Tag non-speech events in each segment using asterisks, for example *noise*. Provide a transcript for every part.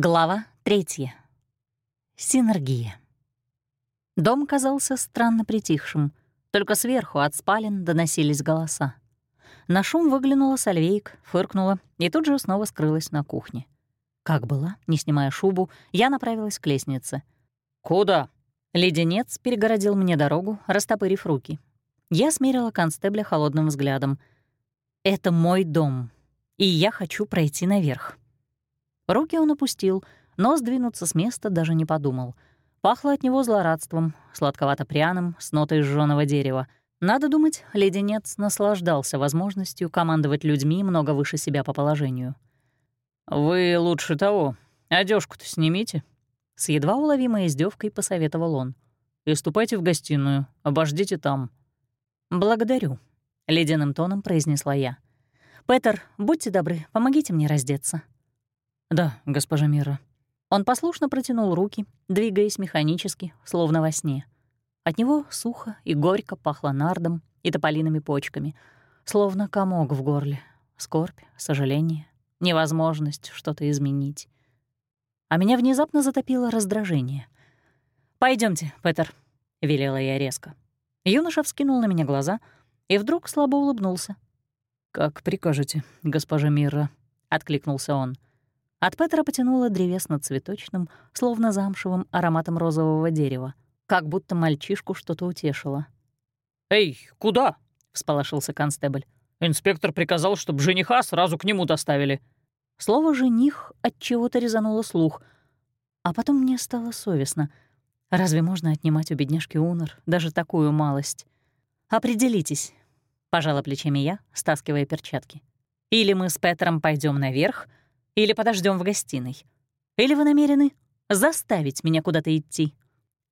Глава третья. Синергия. Дом казался странно притихшим, только сверху от спален доносились голоса. На шум выглянула Сальвейк, фыркнула и тут же снова скрылась на кухне. Как была, не снимая шубу, я направилась к лестнице. «Куда?» Леденец перегородил мне дорогу, растопырив руки. Я смерила констебля холодным взглядом. «Это мой дом, и я хочу пройти наверх». Руки он опустил, но сдвинуться с места даже не подумал. Пахло от него злорадством, сладковато-пряным, с нотой жжёного дерева. Надо думать, леденец наслаждался возможностью командовать людьми много выше себя по положению. «Вы лучше того. Одежку то снимите», — с едва уловимой издевкой посоветовал он. «И ступайте в гостиную, обождите там». «Благодарю», — ледяным тоном произнесла я. «Петер, будьте добры, помогите мне раздеться». «Да, госпожа Мира». Он послушно протянул руки, двигаясь механически, словно во сне. От него сухо и горько пахло нардом и тополиными почками, словно комок в горле, скорбь, сожаление, невозможность что-то изменить. А меня внезапно затопило раздражение. Пойдемте, Петер», — велела я резко. Юноша вскинул на меня глаза и вдруг слабо улыбнулся. «Как прикажете, госпожа Мира», — откликнулся он. — от Петра потянуло древесно-цветочным, словно замшевым ароматом розового дерева, как будто мальчишку что-то утешило. «Эй, куда?» — всполошился констебль. «Инспектор приказал, чтобы жениха сразу к нему доставили». Слово «жених» от чего то резануло слух, а потом мне стало совестно. Разве можно отнимать у бедняжки Унор даже такую малость? «Определитесь», — пожала плечами я, стаскивая перчатки. «Или мы с Петром пойдем наверх, или подождем в гостиной? Или вы намерены заставить меня куда-то идти?»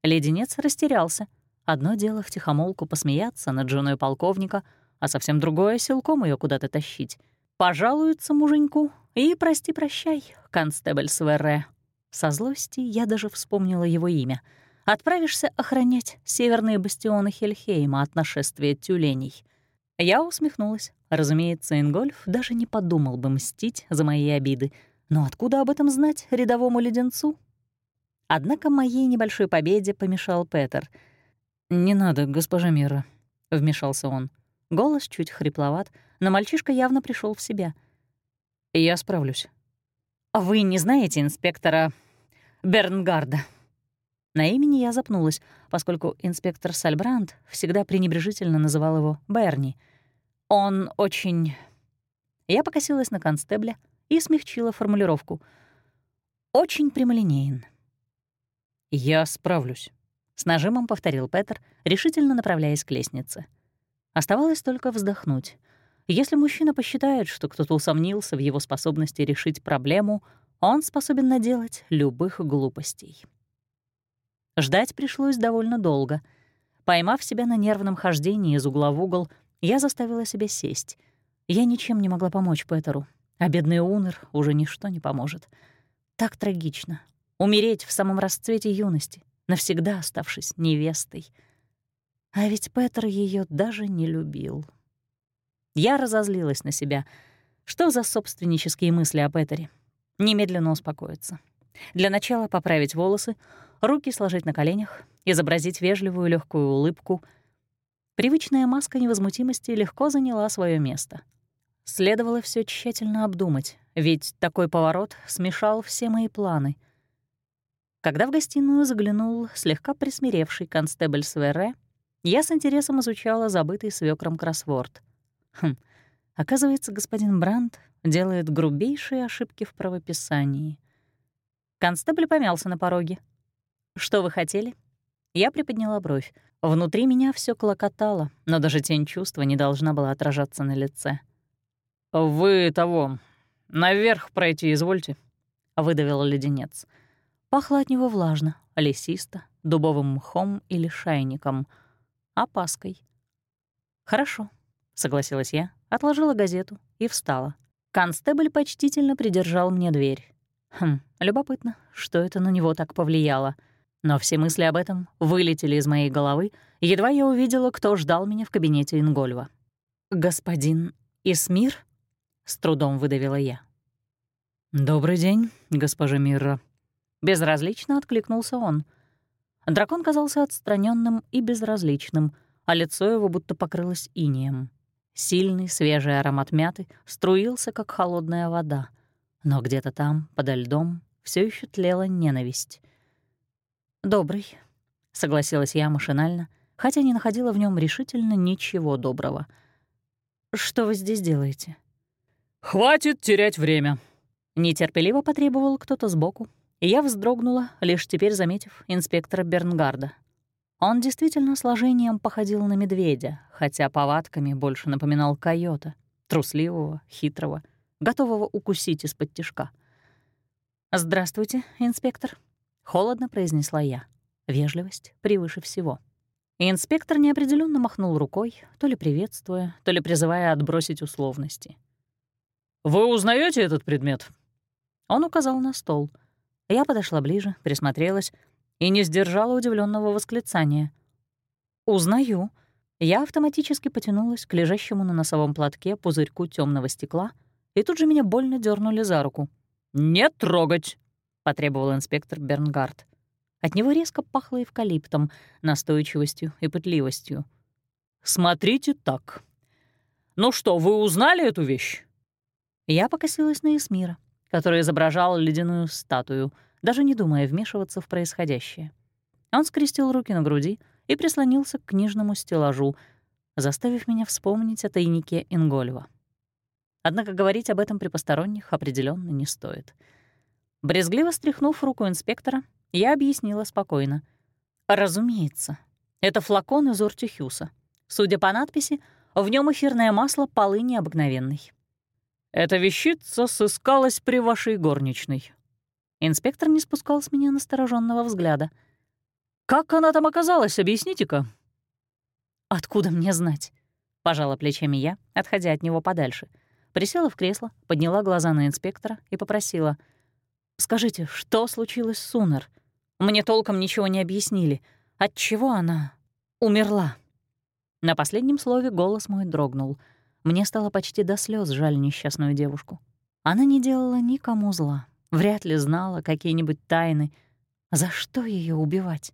Леденец растерялся. Одно дело втихомолку посмеяться над женой полковника, а совсем другое — силком ее куда-то тащить. Пожалуются муженьку и прости-прощай, констебль Сверре. Со злости я даже вспомнила его имя. Отправишься охранять северные бастионы Хельхейма от нашествия тюленей. Я усмехнулась. Разумеется, Ингольф даже не подумал бы мстить за мои обиды. Но откуда об этом знать рядовому леденцу? Однако моей небольшой победе помешал Петер. «Не надо, госпожа Мира», — вмешался он. Голос чуть хрипловат, но мальчишка явно пришел в себя. «Я справлюсь». «Вы не знаете инспектора Бернгарда?» На имени я запнулась, поскольку инспектор Сальбранд всегда пренебрежительно называл его Берни — он очень... Я покосилась на констебля и смягчила формулировку. Очень прямолинеен. «Я справлюсь», — с нажимом повторил Петер, решительно направляясь к лестнице. Оставалось только вздохнуть. Если мужчина посчитает, что кто-то усомнился в его способности решить проблему, он способен наделать любых глупостей. Ждать пришлось довольно долго. Поймав себя на нервном хождении из угла в угол, я заставила себя сесть. Я ничем не могла помочь Петеру, а бедный Унер уже ничто не поможет. Так трагично. Умереть в самом расцвете юности, навсегда оставшись невестой. А ведь Петр ее даже не любил. Я разозлилась на себя. Что за собственнические мысли о Петере? Немедленно успокоиться. Для начала поправить волосы, руки сложить на коленях, изобразить вежливую легкую улыбку — Привычная маска невозмутимости легко заняла свое место. Следовало все тщательно обдумать, ведь такой поворот смешал все мои планы. Когда в гостиную заглянул слегка присмиревший констебль Сверре, я с интересом изучала забытый свекром кроссворд. Хм, оказывается, господин Брандт делает грубейшие ошибки в правописании. Констебль помялся на пороге. «Что вы хотели?» Я приподняла бровь. Внутри меня все клокотало, но даже тень чувства не должна была отражаться на лице. «Вы того, наверх пройти извольте», — выдавил леденец. Пахло от него влажно, лесисто, дубовым мхом или шайником, опаской. «Хорошо», — согласилась я, отложила газету и встала. Констебль почтительно придержал мне дверь. Хм, любопытно, что это на него так повлияло — но все мысли об этом вылетели из моей головы, едва я увидела, кто ждал меня в кабинете Ингольва. «Господин Исмир?» — с трудом выдавила я. «Добрый день, госпожа Мирра». Безразлично откликнулся он. Дракон казался отстраненным и безразличным, а лицо его будто покрылось инеем. Сильный, свежий аромат мяты струился, как холодная вода. Но где-то там, подо льдом, все еще тлела ненависть. «Добрый», — согласилась я машинально, хотя не находила в нем решительно ничего доброго. «Что вы здесь делаете?» «Хватит терять время», — нетерпеливо потребовал кто-то сбоку, и я вздрогнула, лишь теперь заметив инспектора Бернгарда. Он действительно сложением походил на медведя, хотя повадками больше напоминал койота, трусливого, хитрого, готового укусить из-под тишка. «Здравствуйте, инспектор», — холодно произнесла я. Вежливость превыше всего. И инспектор неопределенно махнул рукой, то ли приветствуя, то ли призывая отбросить условности. «Вы узнаете этот предмет?» Он указал на стол. Я подошла ближе, присмотрелась и не сдержала удивленного восклицания. «Узнаю». Я автоматически потянулась к лежащему на носовом платке пузырьку темного стекла, и тут же меня больно дернули за руку. «Не трогать!» — потребовал инспектор Бернгард. От него резко пахло эвкалиптом, настойчивостью и пытливостью. «Смотрите так. Ну что, вы узнали эту вещь?» Я покосилась на Эсмира, который изображал ледяную статую, даже не думая вмешиваться в происходящее. Он скрестил руки на груди и прислонился к книжному стеллажу, заставив меня вспомнить о тайнике Ингольва. Однако говорить об этом при посторонних определенно не стоит. Брезгливо стряхнув руку инспектора, я объяснила спокойно. «Разумеется, это флакон из Ортихюса. Судя по надписи, в нем эфирное масло полыни обыкновенной. Эта вещица сыскалась при вашей горничной». Инспектор не спускал с меня настороженного взгляда. «Как она там оказалась, объясните-ка?» «Откуда мне знать?» — пожала плечами я, отходя от него подальше. Присела в кресло, подняла глаза на инспектора и попросила. «Скажите, что случилось с Сунер? Мне толком ничего не объяснили. Отчего она умерла?» На последнем слове голос мой дрогнул — мне стало почти до слез жаль несчастную девушку. Она не делала никому зла, вряд ли знала какие-нибудь тайны. За что ее убивать?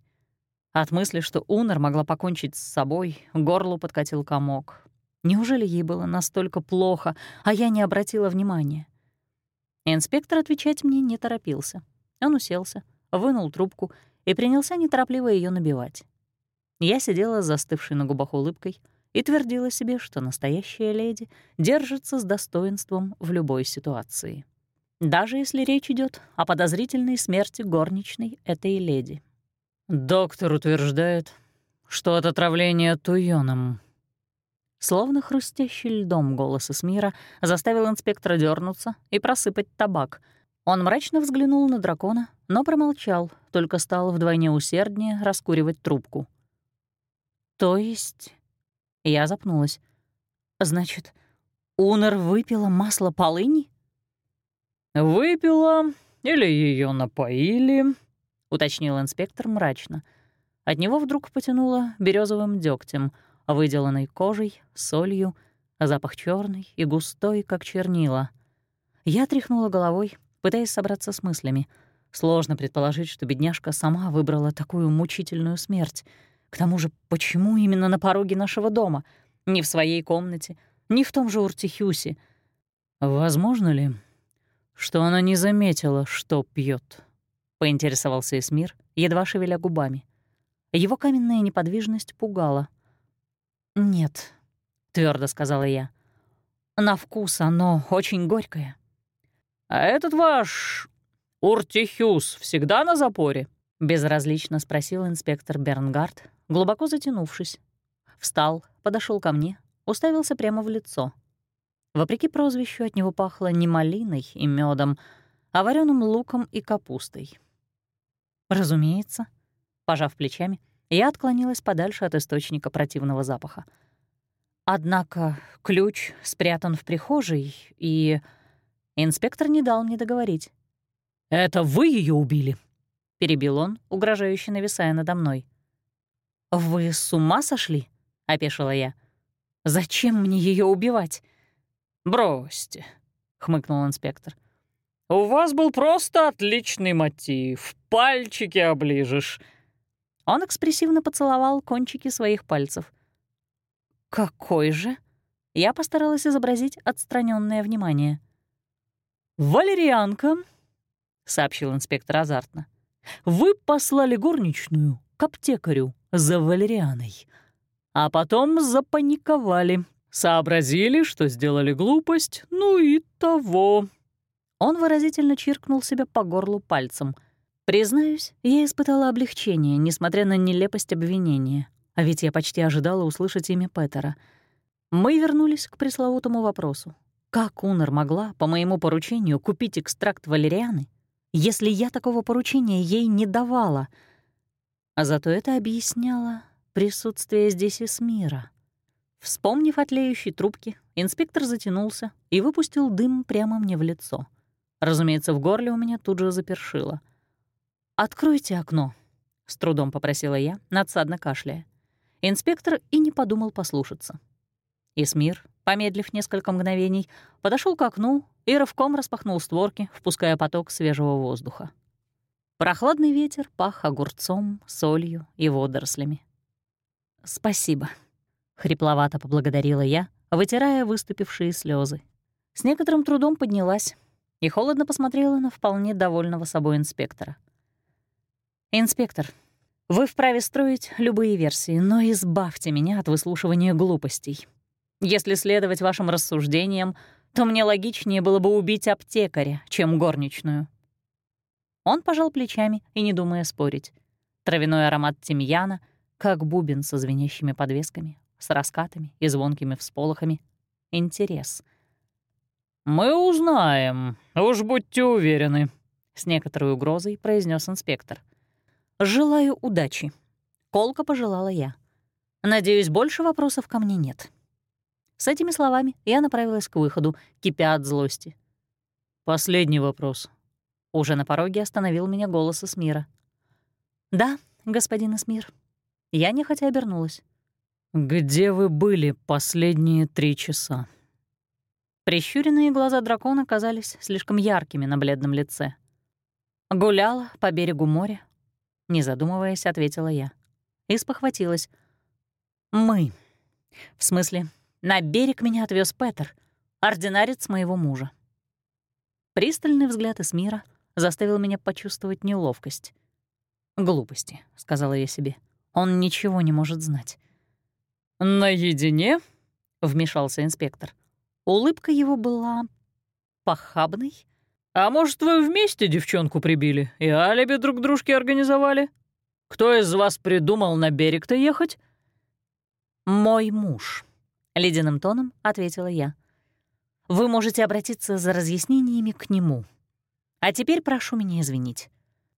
От мысли, что Унер могла покончить с собой, горлу подкатил комок. Неужели ей было настолько плохо, а я не обратила внимания? Инспектор отвечать мне не торопился. Он уселся, вынул трубку и принялся неторопливо ее набивать. Я сидела с застывшей на губах улыбкой — и твердила себе, что настоящая леди держится с достоинством в любой ситуации. Даже если речь идет о подозрительной смерти горничной этой леди. «Доктор утверждает, что от отравления туйоном». Словно хрустящий льдом голос Эсмира заставил инспектора дернуться и просыпать табак. Он мрачно взглянул на дракона, но промолчал, только стал вдвойне усерднее раскуривать трубку. «То есть я запнулась. «Значит, Унер выпила масло полыни?» «Выпила или ее напоили», — уточнил инспектор мрачно. От него вдруг потянуло березовым дегтем, выделанной кожей, солью, а запах черный и густой, как чернила. Я тряхнула головой, пытаясь собраться с мыслями. Сложно предположить, что бедняжка сама выбрала такую мучительную смерть — к тому же, почему именно на пороге нашего дома? Не в своей комнате, не в том же Уртихюсе. Возможно ли, что она не заметила, что пьет? поинтересовался Эсмир, едва шевеля губами. Его каменная неподвижность пугала. «Нет», — твердо сказала я. «На вкус оно очень горькое». «А этот ваш Уртихюс всегда на запоре?» — безразлично спросил инспектор Бернгард, глубоко затянувшись. Встал, подошел ко мне, уставился прямо в лицо. Вопреки прозвищу от него пахло не малиной и медом, а вареным луком и капустой. Разумеется, пожав плечами, я отклонилась подальше от источника противного запаха. Однако ключ спрятан в прихожей, и инспектор не дал мне договорить. «Это вы ее убили?» — перебил он, угрожающе нависая надо мной. «Вы с ума сошли?» — опешила я. «Зачем мне ее убивать?» «Бросьте», — хмыкнул инспектор. У вас был просто отличный мотив. Пальчики оближешь». Он экспрессивно поцеловал кончики своих пальцев. «Какой же?» Я постаралась изобразить отстраненное внимание. «Валерианка», — сообщил инспектор азартно, — «вы послали горничную к аптекарю за валерианой, а потом запаниковали, сообразили, что сделали глупость, ну и того». Он выразительно чиркнул себя по горлу пальцем. Признаюсь, я испытала облегчение, несмотря на нелепость обвинения. А ведь я почти ожидала услышать имя Петера. Мы вернулись к пресловутому вопросу. Как Унер могла, по моему поручению, купить экстракт валерианы, если я такого поручения ей не давала? А зато это объясняло присутствие здесь Эсмира. Вспомнив о тлеющей трубке, инспектор затянулся и выпустил дым прямо мне в лицо. Разумеется, в горле у меня тут же запершило. «Откройте окно», — с трудом попросила я, надсадно кашляя. Инспектор и не подумал послушаться. Исмир, помедлив несколько мгновений, подошел к окну и рывком распахнул створки, впуская поток свежего воздуха. Прохладный ветер пах огурцом, солью и водорослями. «Спасибо», — хрипловато поблагодарила я, вытирая выступившие слезы. С некоторым трудом поднялась и холодно посмотрела на вполне довольного собой инспектора. «Инспектор, вы вправе строить любые версии, но избавьте меня от выслушивания глупостей. Если следовать вашим рассуждениям, то мне логичнее было бы убить аптекаря, чем горничную». Он пожал плечами и не думая спорить. Травяной аромат тимьяна, как бубен со звенящими подвесками, с раскатами и звонкими всполохами. Интерес. «Мы узнаем, уж будьте уверены», — с некоторой угрозой произнес инспектор. «Желаю удачи», — колко пожелала я. «Надеюсь, больше вопросов ко мне нет». С этими словами я направилась к выходу, кипя от злости. «Последний вопрос». Уже на пороге остановил меня голос Эсмира. «Да, господин Эсмир». Я нехотя обернулась. «Где вы были последние три часа?» Прищуренные глаза дракона казались слишком яркими на бледном лице. «Гуляла по берегу моря, не задумываясь, ответила я. И спохватилась. «Мы. В смысле, на берег меня отвез Петер, ординарец моего мужа». Пристальный взгляд из мира заставил меня почувствовать неловкость. «Глупости», — сказала я себе. «Он ничего не может знать». «Наедине?» — вмешался инспектор. Улыбка его была похабной, «А может, вы вместе девчонку прибили и алиби друг дружке организовали? Кто из вас придумал на берег-то ехать?» «Мой муж», — ледяным тоном ответила я. «Вы можете обратиться за разъяснениями к нему. А теперь прошу меня извинить».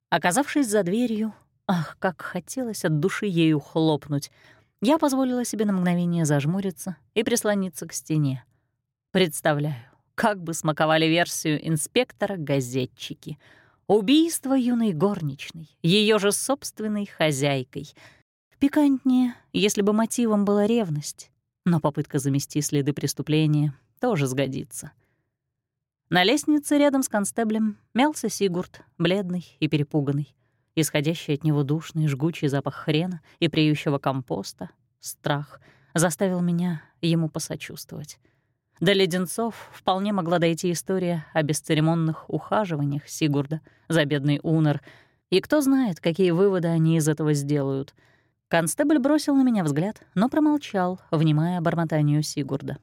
Оказавшись за дверью, ах, как хотелось от души ею хлопнуть, я позволила себе на мгновение зажмуриться и прислониться к стене. Представляю, как бы смаковали версию инспектора газетчики. Убийство юной горничной, ее же собственной хозяйкой. Пикантнее, если бы мотивом была ревность, но попытка замести следы преступления тоже сгодится. На лестнице рядом с констеблем мялся Сигурд, бледный и перепуганный. Исходящий от него душный жгучий запах хрена и приющего компоста, страх, заставил меня ему посочувствовать. До леденцов вполне могла дойти история о бесцеремонных ухаживаниях Сигурда за бедный Унер, и кто знает, какие выводы они из этого сделают. Констебль бросил на меня взгляд, но промолчал, внимая бормотанию Сигурда.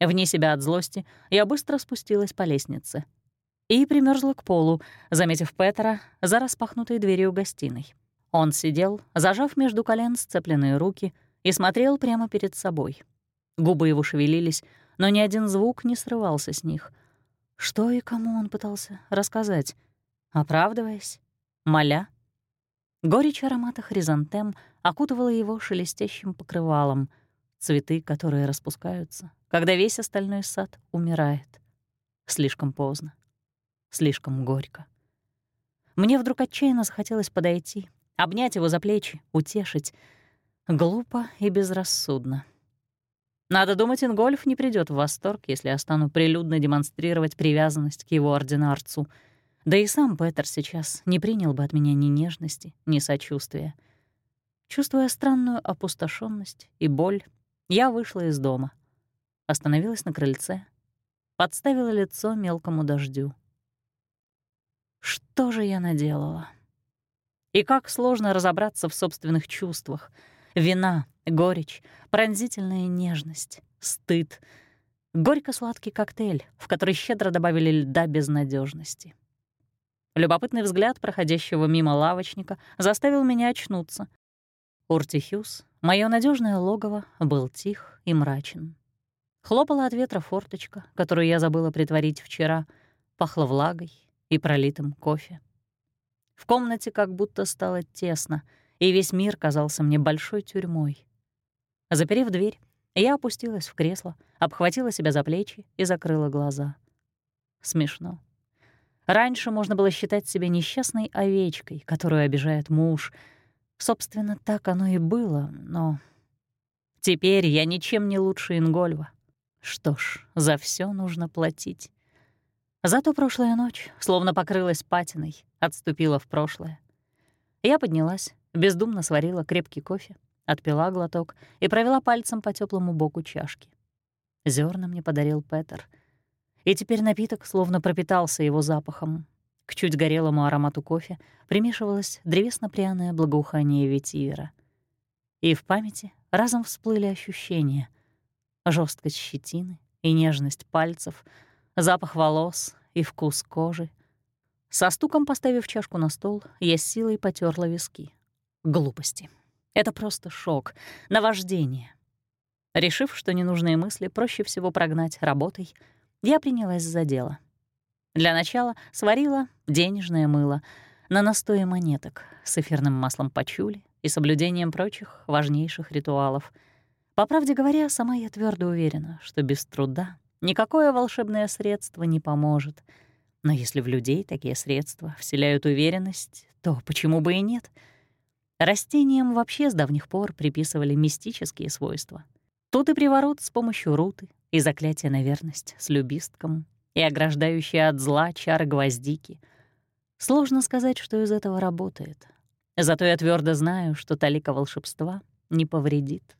Вне себя от злости я быстро спустилась по лестнице и примерзла к полу, заметив Петра за распахнутой дверью гостиной. Он сидел, зажав между колен сцепленные руки, и смотрел прямо перед собой. Губы его шевелились, но ни один звук не срывался с них. Что и кому он пытался рассказать? Оправдываясь? Моля? Горечь аромата хризантем окутывала его шелестящим покрывалом, цветы, которые распускаются, когда весь остальной сад умирает. Слишком поздно, слишком горько. Мне вдруг отчаянно захотелось подойти, обнять его за плечи, утешить. Глупо и безрассудно. Надо думать, Ингольф не придет в восторг, если я стану прилюдно демонстрировать привязанность к его ординарцу. Да и сам Петер сейчас не принял бы от меня ни нежности, ни сочувствия. Чувствуя странную опустошенность и боль, я вышла из дома, остановилась на крыльце, подставила лицо мелкому дождю. Что же я наделала? И как сложно разобраться в собственных чувствах. Вина, горечь, пронзительная нежность, стыд. Горько-сладкий коктейль, в который щедро добавили льда безнадежности. Любопытный взгляд проходящего мимо лавочника заставил меня очнуться. Уртихюс, мое надежное логово, был тих и мрачен. Хлопала от ветра форточка, которую я забыла притворить вчера, пахло влагой и пролитым кофе. В комнате как будто стало тесно, и весь мир казался мне большой тюрьмой. Заперев дверь, я опустилась в кресло, обхватила себя за плечи и закрыла глаза. Смешно. Раньше можно было считать себя несчастной овечкой, которую обижает муж. Собственно, так оно и было, но... Теперь я ничем не лучше Ингольва. Что ж, за все нужно платить. Зато прошлая ночь словно покрылась патиной, отступила в прошлое. Я поднялась, бездумно сварила крепкий кофе, отпила глоток и провела пальцем по теплому боку чашки. Зерна мне подарил Петер. И теперь напиток словно пропитался его запахом. К чуть горелому аромату кофе примешивалось древесно-пряное благоухание ветивера. И в памяти разом всплыли ощущения. жесткость щетины и нежность пальцев — запах волос и вкус кожи. Со стуком поставив чашку на стол, я с силой потерла виски. Глупости. Это просто шок, наваждение. Решив, что ненужные мысли проще всего прогнать работой, я принялась за дело. Для начала сварила денежное мыло на настое монеток с эфирным маслом пачули и соблюдением прочих важнейших ритуалов. По правде говоря, сама я твердо уверена, что без труда Никакое волшебное средство не поможет. Но если в людей такие средства вселяют уверенность, то почему бы и нет? Растениям вообще с давних пор приписывали мистические свойства. Тут и приворот с помощью руты, и заклятие на верность с любистком, и ограждающие от зла чары гвоздики. Сложно сказать, что из этого работает. Зато я твердо знаю, что талика волшебства не повредит.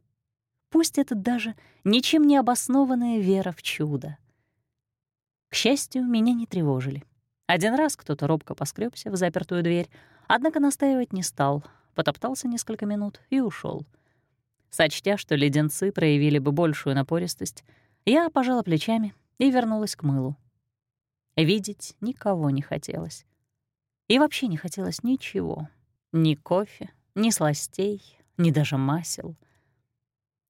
Пусть это даже ничем не обоснованная вера в чудо. К счастью, меня не тревожили. Один раз кто-то робко поскребся в запертую дверь, однако настаивать не стал, потоптался несколько минут и ушел. Сочтя, что леденцы проявили бы большую напористость, я пожала плечами и вернулась к мылу. Видеть никого не хотелось. И вообще не хотелось ничего. Ни кофе, ни сластей, ни даже масел.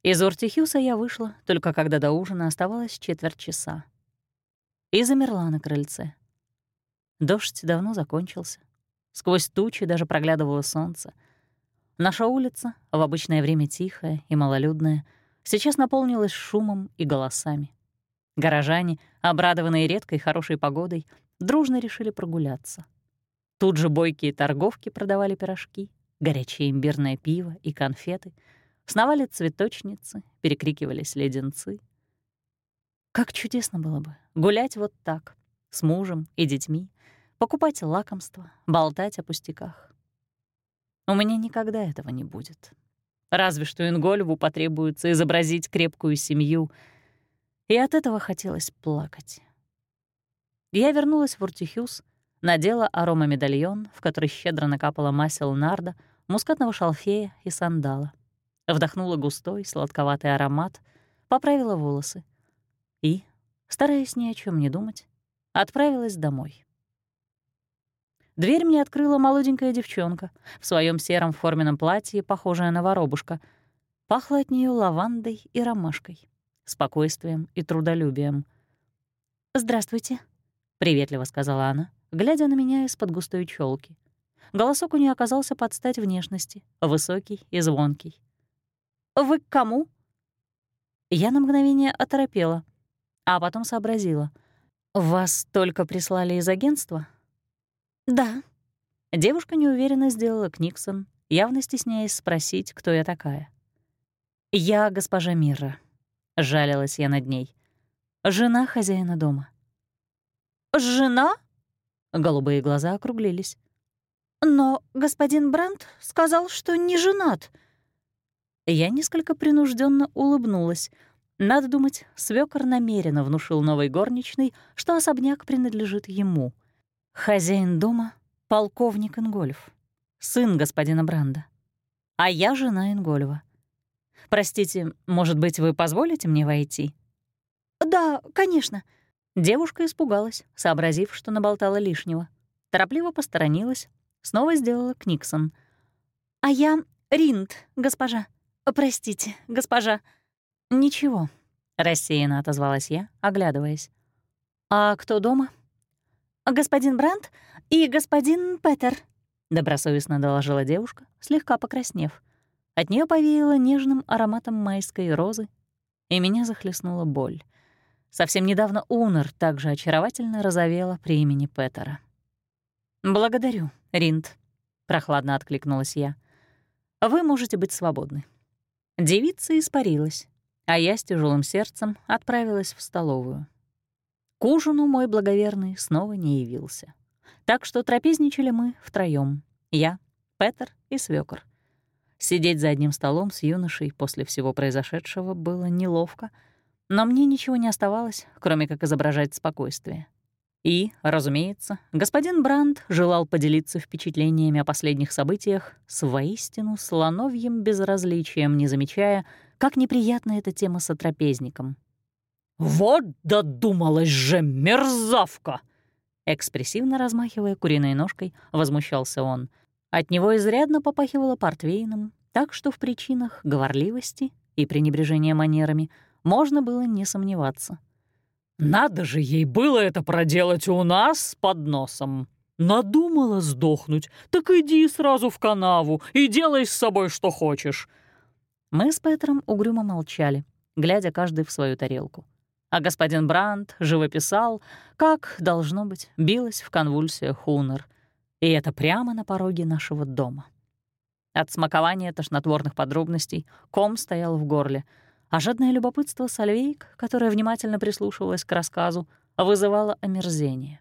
Из Ортихюса я вышла, только когда до ужина оставалось четверть часа. И замерла на крыльце. Дождь давно закончился. Сквозь тучи даже проглядывало солнце. Наша улица, в обычное время тихая и малолюдная, сейчас наполнилась шумом и голосами. Горожане, обрадованные редкой хорошей погодой, дружно решили прогуляться. Тут же бойкие торговки продавали пирожки, горячее имбирное пиво и конфеты — Сновали цветочницы, перекрикивались леденцы. Как чудесно было бы гулять вот так, с мужем и детьми, покупать лакомства, болтать о пустяках. У меня никогда этого не будет. Разве что Ингольву потребуется изобразить крепкую семью, и от этого хотелось плакать. Я вернулась в Уртихюс, надела арома-медальон, в который щедро накапала масел нарда, мускатного шалфея и сандала — Вдохнула густой, сладковатый аромат, поправила волосы и, стараясь ни о чем не думать, отправилась домой. Дверь мне открыла молоденькая девчонка в своем сером форменном платье, похожая на воробушка. Пахло от нее лавандой и ромашкой, спокойствием и трудолюбием. «Здравствуйте», — приветливо сказала она, глядя на меня из-под густой челки. Голосок у нее оказался под стать внешности, высокий и звонкий. «Вы к кому?» Я на мгновение оторопела, а потом сообразила. «Вас только прислали из агентства?» «Да». Девушка неуверенно сделала Книксон, явно стесняясь спросить, кто я такая. «Я госпожа Мирра». — жалилась я над ней. «Жена хозяина дома». «Жена?» — голубые глаза округлились. «Но господин Брандт сказал, что не женат». Я несколько принужденно улыбнулась. Надо думать, свёкор намеренно внушил новой горничной, что особняк принадлежит ему. Хозяин дома — полковник Ингольф, сын господина Бранда. А я жена Ингольва. Простите, может быть, вы позволите мне войти? «Да, конечно». Девушка испугалась, сообразив, что наболтала лишнего. Торопливо посторонилась, снова сделала Книксон. «А я Ринд, госпожа. Простите, госпожа». «Ничего», — рассеянно отозвалась я, оглядываясь. «А кто дома?» «Господин Брандт и господин Петер», — добросовестно доложила девушка, слегка покраснев. От нее повеяло нежным ароматом майской розы, и меня захлестнула боль. Совсем недавно Унер также очаровательно розовела при имени Петера. «Благодарю, Ринд», — прохладно откликнулась я. «Вы можете быть свободны». Девица испарилась, а я с тяжелым сердцем отправилась в столовую. К ужину мой благоверный снова не явился. Так что трапезничали мы втроём: Я, Петер и свёкор. Сидеть за одним столом с юношей после всего произошедшего было неловко, но мне ничего не оставалось, кроме как изображать спокойствие. И, разумеется, господин Бранд желал поделиться впечатлениями о последних событиях с воистину слоновьим безразличием, не замечая, как неприятна эта тема с отрапезником. «Вот додумалась же мерзавка!» Экспрессивно размахивая куриной ножкой, возмущался он — от него изрядно попахивало портвейном, так что в причинах говорливости и пренебрежения манерами можно было не сомневаться. «Надо же ей было это проделать у нас под носом! Надумала сдохнуть, так иди сразу в канаву и делай с собой что хочешь!» Мы с Петром угрюмо молчали, глядя каждый в свою тарелку. А господин Брандт живописал, как, должно быть, билась в конвульсиях Хунер — и это прямо на пороге нашего дома. От смакования тошнотворных подробностей ком стоял в горле, а жадное любопытство Сальвейк, которая внимательно прислушивалась к рассказу, вызывало омерзение.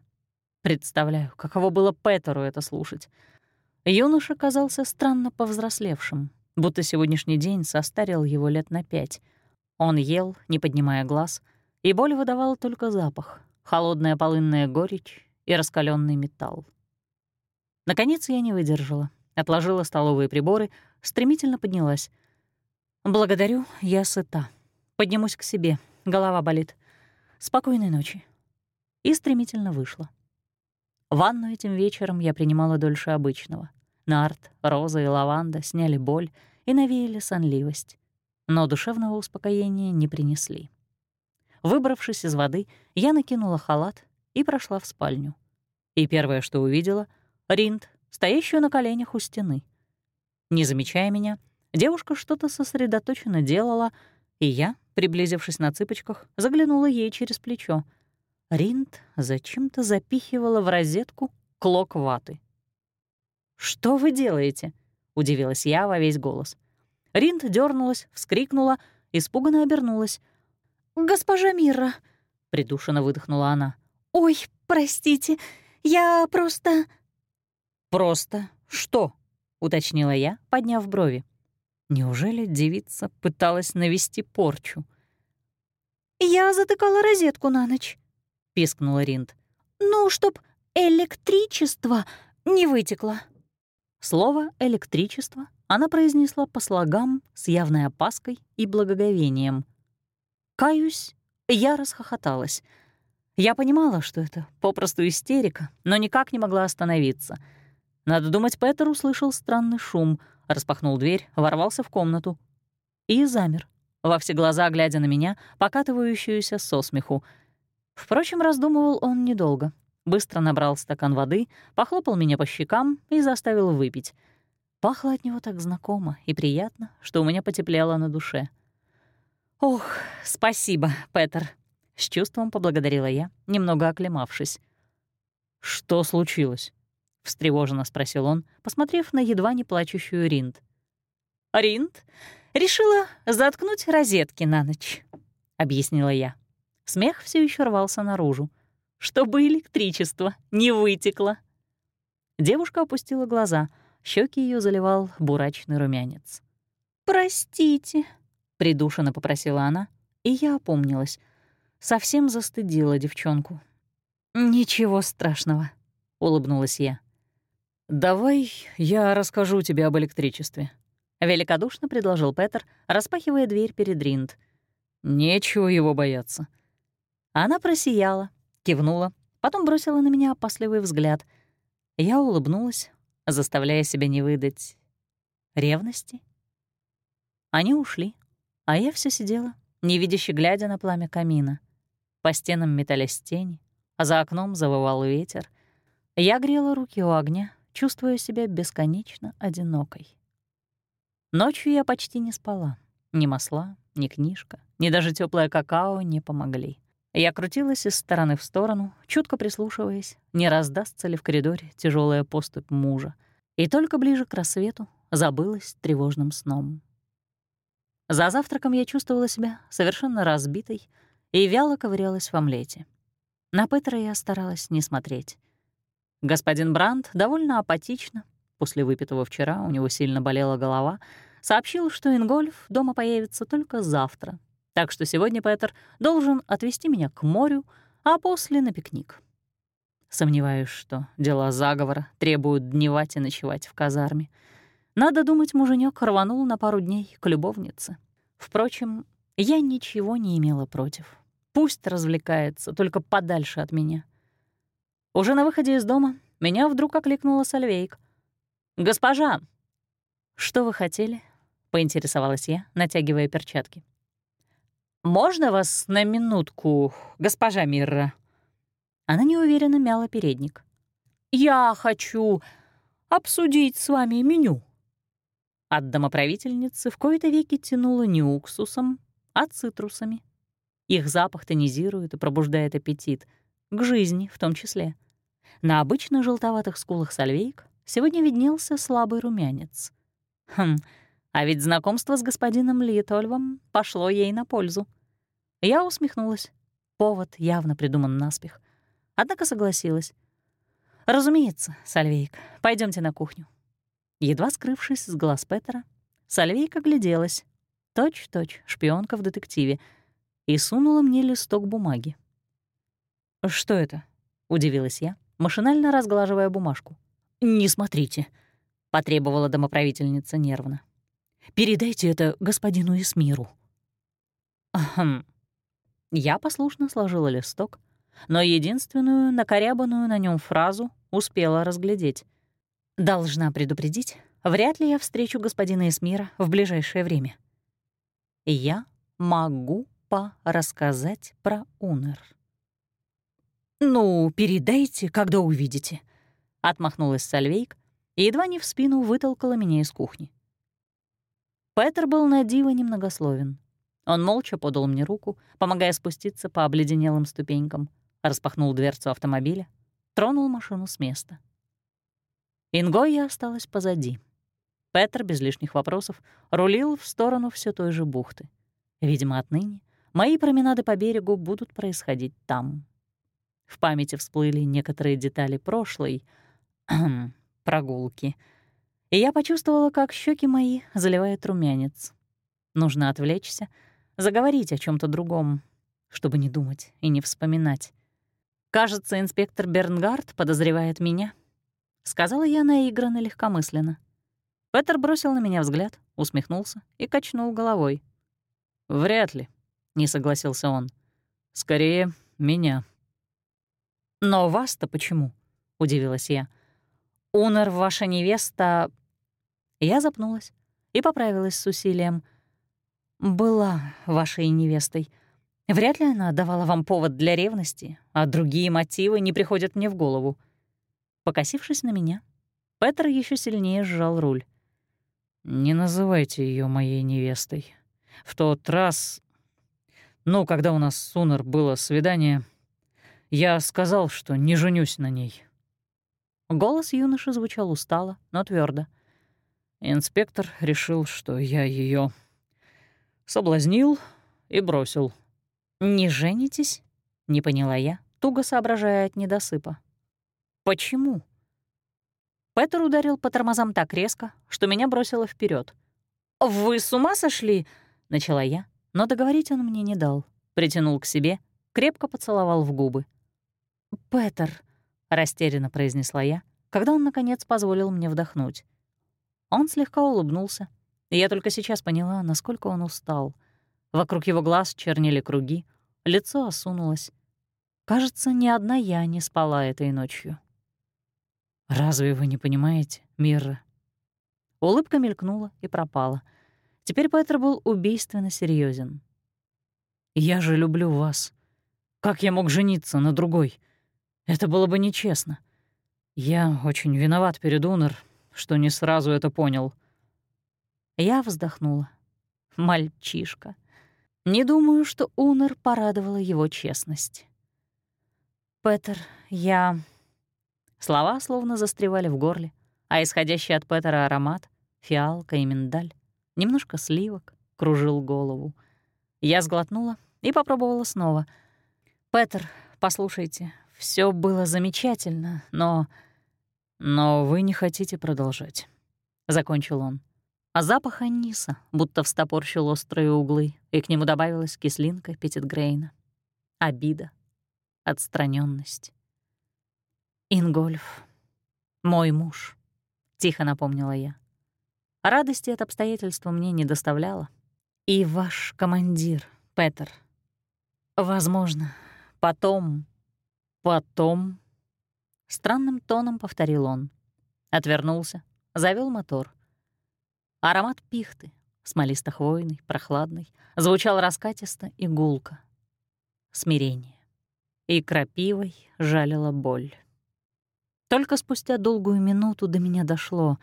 Представляю, каково было Петеру это слушать. Юноша казался странно повзрослевшим, будто сегодняшний день состарил его лет на пять. Он ел, не поднимая глаз, и боль выдавала только запах, холодная полынная горечь и раскаленный металл. Наконец я не выдержала, отложила столовые приборы, стремительно поднялась. «Благодарю, я сыта. Поднимусь к себе, голова болит. Спокойной ночи». И стремительно вышла. Ванну этим вечером я принимала дольше обычного. Нарт, роза и лаванда сняли боль и навеяли сонливость, но душевного успокоения не принесли. Выбравшись из воды, я накинула халат и прошла в спальню. И первое, что увидела — Ринд, стоящую на коленях у стены. Не замечая меня, девушка что-то сосредоточенно делала, и я, приблизившись на цыпочках, заглянула ей через плечо. Ринд зачем-то запихивала в розетку клок ваты. «Что вы делаете?» — удивилась я во весь голос. Ринд дернулась, вскрикнула, испуганно обернулась. «Госпожа Мира!» — придушенно выдохнула она. «Ой, простите, я просто...» «Просто что?» — уточнила я, подняв брови. Неужели девица пыталась навести порчу? «Я затыкала розетку на ночь», — пискнула Ринд. «Ну, чтоб электричество не вытекло». Слово «электричество» она произнесла по слогам с явной опаской и благоговением. Каюсь, я расхохоталась. Я понимала, что это попросту истерика, но никак не могла остановиться — надо думать, Петер услышал странный шум, распахнул дверь, ворвался в комнату и замер, во все глаза глядя на меня, покатывающуюся со смеху. Впрочем, раздумывал он недолго. Быстро набрал стакан воды, похлопал меня по щекам и заставил выпить. Пахло от него так знакомо и приятно, что у меня потеплело на душе. «Ох, спасибо, Петер», — с чувством поблагодарила я, немного оклемавшись. «Что случилось?» — встревоженно спросил он, посмотрев на едва не плачущую Ринд. «Ринд решила заткнуть розетки на ночь», — объяснила я. Смех все еще рвался наружу. «Чтобы электричество не вытекло». Девушка опустила глаза, щеки ее заливал бурачный румянец. «Простите», — придушенно попросила она, и я опомнилась. Совсем застыдила девчонку. «Ничего страшного», — улыбнулась я. «Давай я расскажу тебе об электричестве», — великодушно предложил Петер, распахивая дверь перед Ринд. «Нечего его бояться». Она просияла, кивнула, потом бросила на меня опасливый взгляд. Я улыбнулась, заставляя себя не выдать ревности. Они ушли, а я все сидела, невидяще глядя на пламя камина. По стенам метались тени, а за окном завывал ветер. Я грела руки у огня, чувствуя себя бесконечно одинокой. Ночью я почти не спала. Ни масла, ни книжка, ни даже теплое какао не помогли. Я крутилась из стороны в сторону, чутко прислушиваясь, не раздастся ли в коридоре тяжелая поступь мужа. И только ближе к рассвету забылась тревожным сном. За завтраком я чувствовала себя совершенно разбитой и вяло ковырялась в омлете. На Петра я старалась не смотреть. Господин Брандт довольно апатично, после выпитого вчера у него сильно болела голова, сообщил, что Ингольф дома появится только завтра, так что сегодня Петр должен отвезти меня к морю, а после — на пикник. Сомневаюсь, что дела заговора требуют дневать и ночевать в казарме. Надо думать, муженек рванул на пару дней к любовнице. Впрочем, я ничего не имела против. Пусть развлекается, только подальше от меня — уже на выходе из дома меня вдруг окликнула Сальвейк. «Госпожа!» «Что вы хотели?» — поинтересовалась я, натягивая перчатки. «Можно вас на минутку, госпожа Мирра?» Она неуверенно мяла передник. «Я хочу обсудить с вами меню». От домоправительницы в кои-то веки тянуло не уксусом, а цитрусами. Их запах тонизирует и пробуждает аппетит, к жизни в том числе. На обычных желтоватых скулах сальвейк сегодня виднелся слабый румянец. Хм, а ведь знакомство с господином Литольвом пошло ей на пользу. Я усмехнулась. Повод явно придуман наспех. Однако согласилась. «Разумеется, Сальвейк, пойдемте на кухню». Едва скрывшись с глаз Петера, Сальвейка гляделась. Точь-точь, шпионка в детективе. И сунула мне листок бумаги. «Что это?» — удивилась я, машинально разглаживая бумажку. «Не смотрите», — потребовала домоправительница нервно. «Передайте это господину Эсмиру». «Ахм». Я послушно сложила листок, но единственную накорябанную на нем фразу успела разглядеть. «Должна предупредить, вряд ли я встречу господина Эсмира в ближайшее время». «Я могу порассказать про Унер». «Ну, передайте, когда увидите», — отмахнулась Сальвейк и едва не в спину вытолкала меня из кухни. Петер был на диво немногословен. Он молча подал мне руку, помогая спуститься по обледенелым ступенькам, распахнул дверцу автомобиля, тронул машину с места. Ингоя осталась позади. Петер без лишних вопросов рулил в сторону все той же бухты. Видимо, отныне мои променады по берегу будут происходить там. В памяти всплыли некоторые детали прошлой *clears throat* прогулки, и я почувствовала, как щеки мои заливает румянец. Нужно отвлечься, заговорить о чем то другом, чтобы не думать и не вспоминать. «Кажется, инспектор Бернгард подозревает меня», — сказала я наигранно легкомысленно. Петер бросил на меня взгляд, усмехнулся и качнул головой. «Вряд ли», — не согласился он. «Скорее, меня». «Но вас-то почему?» — удивилась я. «Унер ваша невеста...» Я запнулась и поправилась с усилием. «Была вашей невестой. Вряд ли она давала вам повод для ревности, а другие мотивы не приходят мне в голову». Покосившись на меня, Петр еще сильнее сжал руль. «Не называйте ее моей невестой. В тот раз... Ну, когда у нас с Унер было свидание, я сказал, что не женюсь на ней». Голос юноши звучал устало, но твердо. Инспектор решил, что я ее соблазнил и бросил. «Не женитесь?» — не поняла я, туго соображая от недосыпа. «Почему?» Петер ударил по тормозам так резко, что меня бросило вперед. «Вы с ума сошли?» — начала я, но договорить он мне не дал. Притянул к себе, крепко поцеловал в губы. «Петер», — растерянно произнесла я, когда он, наконец, позволил мне вдохнуть. Он слегка улыбнулся, и я только сейчас поняла, насколько он устал. Вокруг его глаз чернели круги, лицо осунулось. Кажется, ни одна я не спала этой ночью. «Разве вы не понимаете, Мирра?» Улыбка мелькнула и пропала. Теперь Петр был убийственно серьезен. «Я же люблю вас. Как я мог жениться на другой? Это было бы нечестно. Я очень виноват перед Унер, что не сразу это понял». Я вздохнула. Мальчишка. Не думаю, что Унер порадовала его честность. «Петер, я...» Слова словно застревали в горле, а исходящий от Петера аромат — фиалка и миндаль, немножко сливок, кружил голову. Я сглотнула и попробовала снова. «Петер, послушайте, все было замечательно, но...» «Но вы не хотите продолжать», — закончил он. А запах аниса будто встопорщил острые углы, и к нему добавилась кислинка Петитгрейна. Обида, отстраненность. «Ингольф, мой муж», — тихо напомнила я. Радости от обстоятельства мне не доставляло. «И ваш командир, Петер. Возможно, потом, потом...» Странным тоном повторил он. Отвернулся, завел мотор. Аромат пихты, смолисто-хвойный, прохладный, звучал раскатисто и гулко. Смирение. И крапивой жалила боль. Только спустя долгую минуту до меня дошло.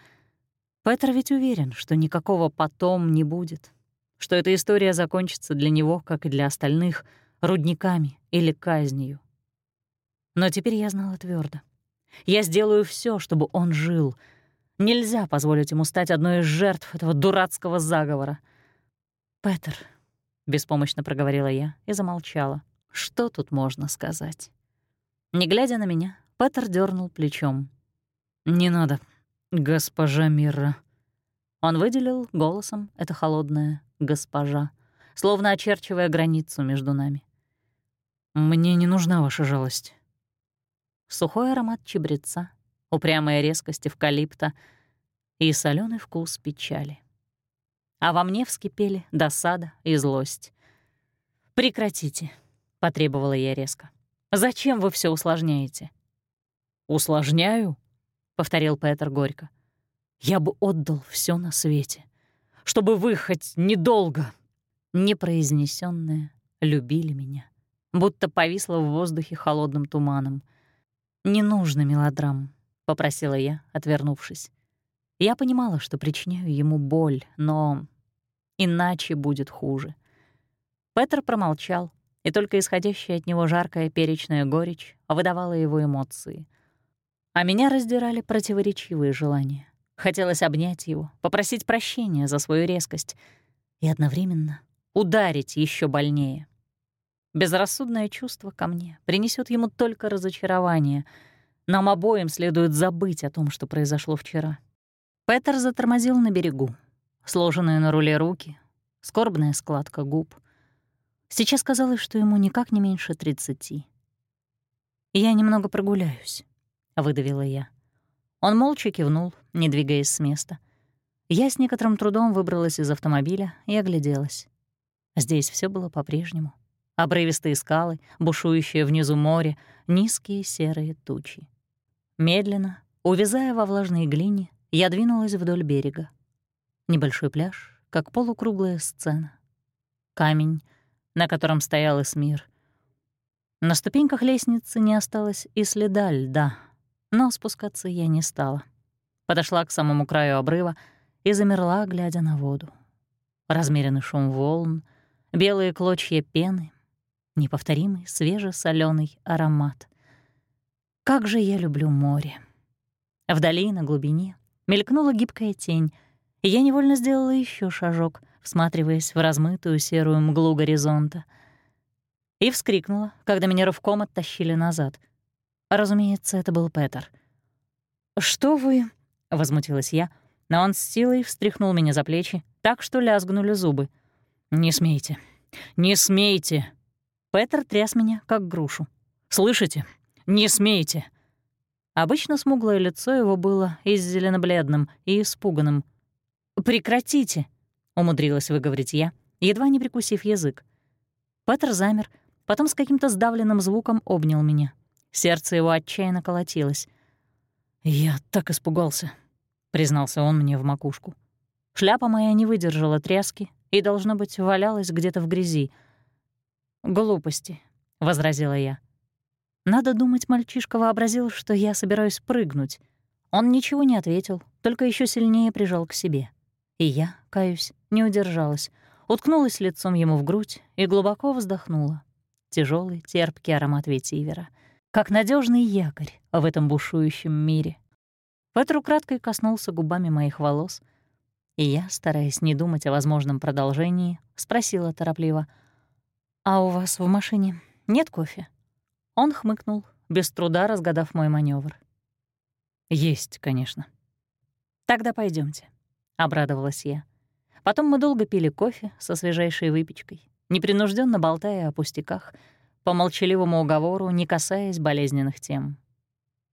Петр ведь уверен, что никакого «потом» не будет, что эта история закончится для него, как и для остальных, рудниками или казнью. Но теперь я знала твердо. Я сделаю все, чтобы он жил. Нельзя позволить ему стать одной из жертв этого дурацкого заговора. «Петр», — беспомощно проговорила я и замолчала. «Что тут можно сказать?» Не глядя на меня, Петер дернул плечом. «Не надо, госпожа Мира». Он выделил голосом это холодное «госпожа», словно очерчивая границу между нами. «Мне не нужна ваша жалость». Сухой аромат чебреца, упрямая резкость эвкалипта и соленый вкус печали. А во мне вскипели досада и злость. «Прекратите», — потребовала я резко. «Зачем вы все усложняете?» «Усложняю?» — повторил Петр горько. «Я бы отдал все на свете, чтобы вы хоть недолго...» Непроизнесённое любили меня, будто повисло в воздухе холодным туманом. «Не нужно мелодрам», — попросила я, отвернувшись. Я понимала, что причиняю ему боль, но иначе будет хуже. Петр промолчал, и только исходящая от него жаркая перечная горечь выдавала его эмоции. А меня раздирали противоречивые желания. Хотелось обнять его, попросить прощения за свою резкость и одновременно ударить еще больнее. Безрассудное чувство ко мне принесет ему только разочарование. Нам обоим следует забыть о том, что произошло вчера. Петер затормозил на берегу. Сложенные на руле руки, скорбная складка губ. Сейчас казалось, что ему никак не меньше тридцати. Я немного прогуляюсь. — выдавила я. Он молча кивнул, не двигаясь с места. Я с некоторым трудом выбралась из автомобиля и огляделась. Здесь все было по-прежнему. Обрывистые скалы, бушующее внизу море, низкие серые тучи. Медленно, увязая во влажной глине, я двинулась вдоль берега. Небольшой пляж, как полукруглая сцена. Камень, на котором стоял Эсмир. На ступеньках лестницы не осталось и следа льда — но спускаться я не стала. Подошла к самому краю обрыва и замерла, глядя на воду. Размеренный шум волн, белые клочья пены, неповторимый свежесолёный аромат. Как же я люблю море. Вдали, на глубине, мелькнула гибкая тень, и я невольно сделала еще шажок, всматриваясь в размытую серую мглу горизонта. и вскрикнула, когда меня рывком оттащили назад. Разумеется, это был Петер. «Что вы...» — возмутилась я, но он с силой встряхнул меня за плечи, так что лязгнули зубы. «Не смейте! Не смейте!» Петер тряс меня, как грушу. «Слышите? Не смейте!» Обычно смуглое лицо его было и зелено-бледным, и испуганным. «Прекратите!» — умудрилась выговорить я, едва не прикусив язык. Петр замер, потом с каким-то сдавленным звуком обнял меня. Сердце его отчаянно колотилось. «Я так испугался», — признался он мне в макушку. Шляпа моя не выдержала тряски и, должно быть, валялась где-то в грязи. «Глупости», — возразила я. Надо думать, мальчишка вообразил, что я собираюсь прыгнуть. Он ничего не ответил, только еще сильнее прижал к себе. И я, каюсь, не удержалась, уткнулась лицом ему в грудь и глубоко вздохнула. Тяжелый, терпкий аромат ветивера, как надежный якорь в этом бушующем мире. Петр украдкой коснулся губами моих волос, и я, стараясь не думать о возможном продолжении, спросила торопливо, «А у вас в машине нет кофе?» Он хмыкнул, без труда разгадав мой маневр. «Есть, конечно». «Тогда пойдемте, обрадовалась я. Потом мы долго пили кофе со свежайшей выпечкой, непринужденно болтая о пустяках, по молчаливому уговору, не касаясь болезненных тем.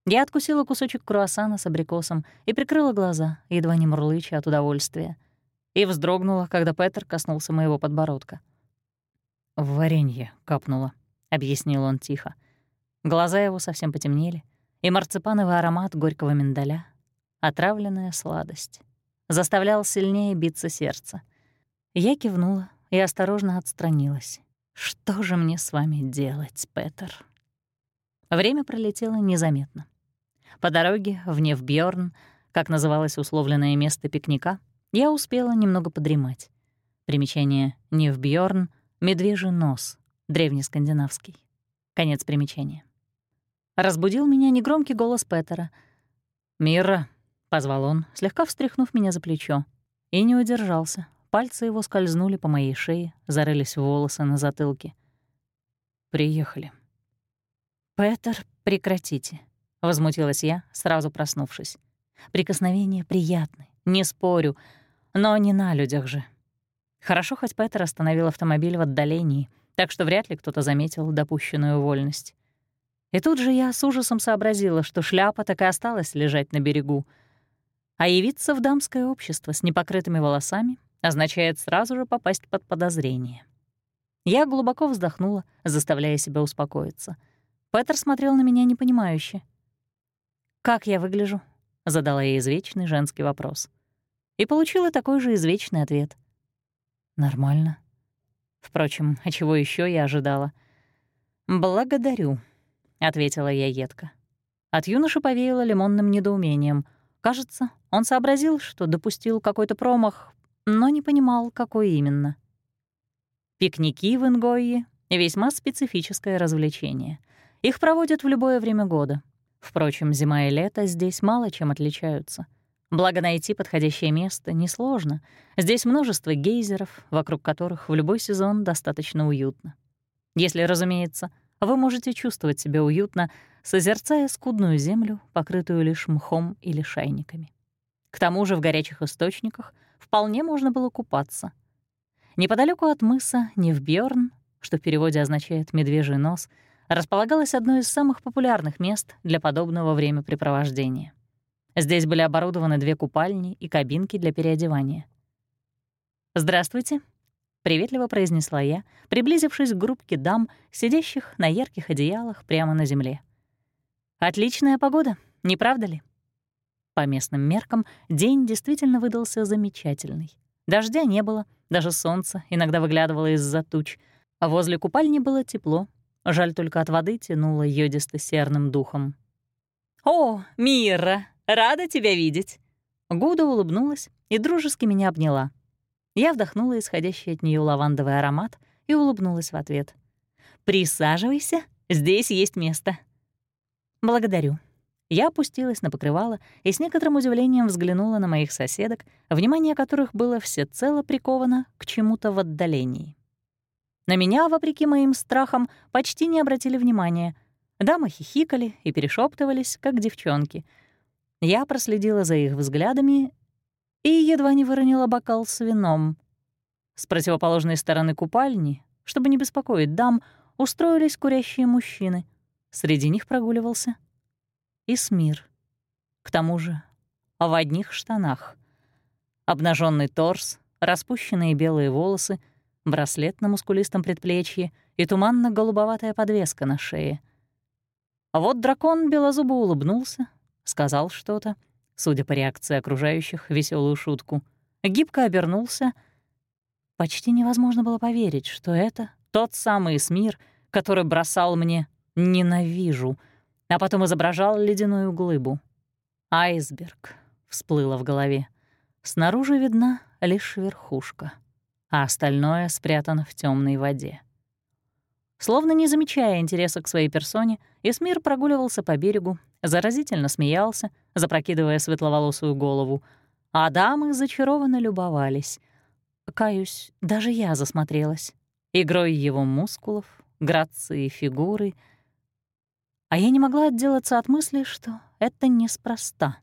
Я откусила кусочек круассана с абрикосом и прикрыла глаза, едва не мурлыча от удовольствия, и вздрогнула, когда Петер коснулся моего подбородка. «В варенье капнуло», — объяснил он тихо. Глаза его совсем потемнели, и марципановый аромат горького миндаля, отравленная сладость, заставлял сильнее биться сердце. Я кивнула и осторожно отстранилась. «Что же мне с вами делать, Петер?» Время пролетело незаметно. По дороге в Невбьёрн, как называлось условленное место пикника, я успела немного подремать. Примечание «Невбьёрн» — «медвежий нос», древнескандинавский. Конец примечания. Разбудил меня негромкий голос Петера. «Мира», — позвал он, слегка встряхнув меня за плечо. И не удержался. Пальцы его скользнули по моей шее, зарылись в волосы на затылке. «Приехали». «Петер, прекратите», — возмутилась я, сразу проснувшись. «Прикосновения приятны, не спорю, но не на людях же». Хорошо, хоть Петер остановил автомобиль в отдалении, так что вряд ли кто-то заметил допущенную вольность. И тут же я с ужасом сообразила, что шляпа так и осталась лежать на берегу. А явиться в дамское общество с непокрытыми волосами означает сразу же попасть под подозрение. Я глубоко вздохнула, заставляя себя успокоиться. Петер смотрел на меня непонимающе. «Как я выгляжу?» — задала я извечный женский вопрос. И получила такой же извечный ответ. «Нормально». Впрочем, а чего еще я ожидала? «Благодарю», — ответила я едко. От юноши повеяло лимонным недоумением. Кажется, он сообразил, что допустил какой-то промах, но не понимал, какой именно. Пикники в Ингойе — весьма специфическое развлечение. Их проводят в любое время года. Впрочем, зима и лето здесь мало чем отличаются. Благо найти подходящее место несложно. Здесь множество гейзеров, вокруг которых в любой сезон достаточно уютно. Если, разумеется, вы можете чувствовать себя уютно, созерцая скудную землю, покрытую лишь мхом или шайниками. К тому же в горячих источниках вполне можно было купаться. Неподалеку от мыса Невбьорн, что в переводе означает «медвежий нос», располагалось одно из самых популярных мест для подобного времяпрепровождения. Здесь были оборудованы две купальни и кабинки для переодевания. «Здравствуйте», — приветливо произнесла я, приблизившись к группке дам, сидящих на ярких одеялах прямо на земле. «Отличная погода, не правда ли?» По местным меркам день действительно выдался замечательный. Дождя не было, даже солнце иногда выглядывало из-за туч, а возле купальни было тепло. Жаль, только от воды тянуло йодисто-серным духом. «О, Мира, рада тебя видеть!» Гуда улыбнулась и дружески меня обняла. Я вдохнула исходящий от нее лавандовый аромат и улыбнулась в ответ. «Присаживайся, здесь есть место». «Благодарю». Я опустилась на покрывало и с некоторым удивлением взглянула на моих соседок, внимание которых было всецело приковано к чему-то в отдалении. На меня, вопреки моим страхам, почти не обратили внимания. Дамы хихикали и перешептывались, как девчонки. Я проследила за их взглядами и едва не выронила бокал с вином. С противоположной стороны купальни, чтобы не беспокоить дам, устроились курящие мужчины. Среди них прогуливался Исмир. К тому же в одних штанах. Обнаженный торс, распущенные белые волосы, браслет на мускулистом предплечье и туманно-голубоватая подвеска на шее. А вот дракон белозубо улыбнулся, сказал что-то, судя по реакции окружающих, веселую шутку, гибко обернулся. Почти невозможно было поверить, что это тот самый Смир, который бросал мне «ненавижу», а потом изображал ледяную глыбу. Айсберг всплыло в голове. Снаружи видна лишь верхушка, а остальное спрятано в темной воде. Словно не замечая интереса к своей персоне, Эсмир прогуливался по берегу, заразительно смеялся, запрокидывая светловолосую голову, а дамы зачарованно любовались. Каюсь, даже я засмотрелась. Игрой его мускулов, грацией фигуры. А я не могла отделаться от мысли, что это неспроста.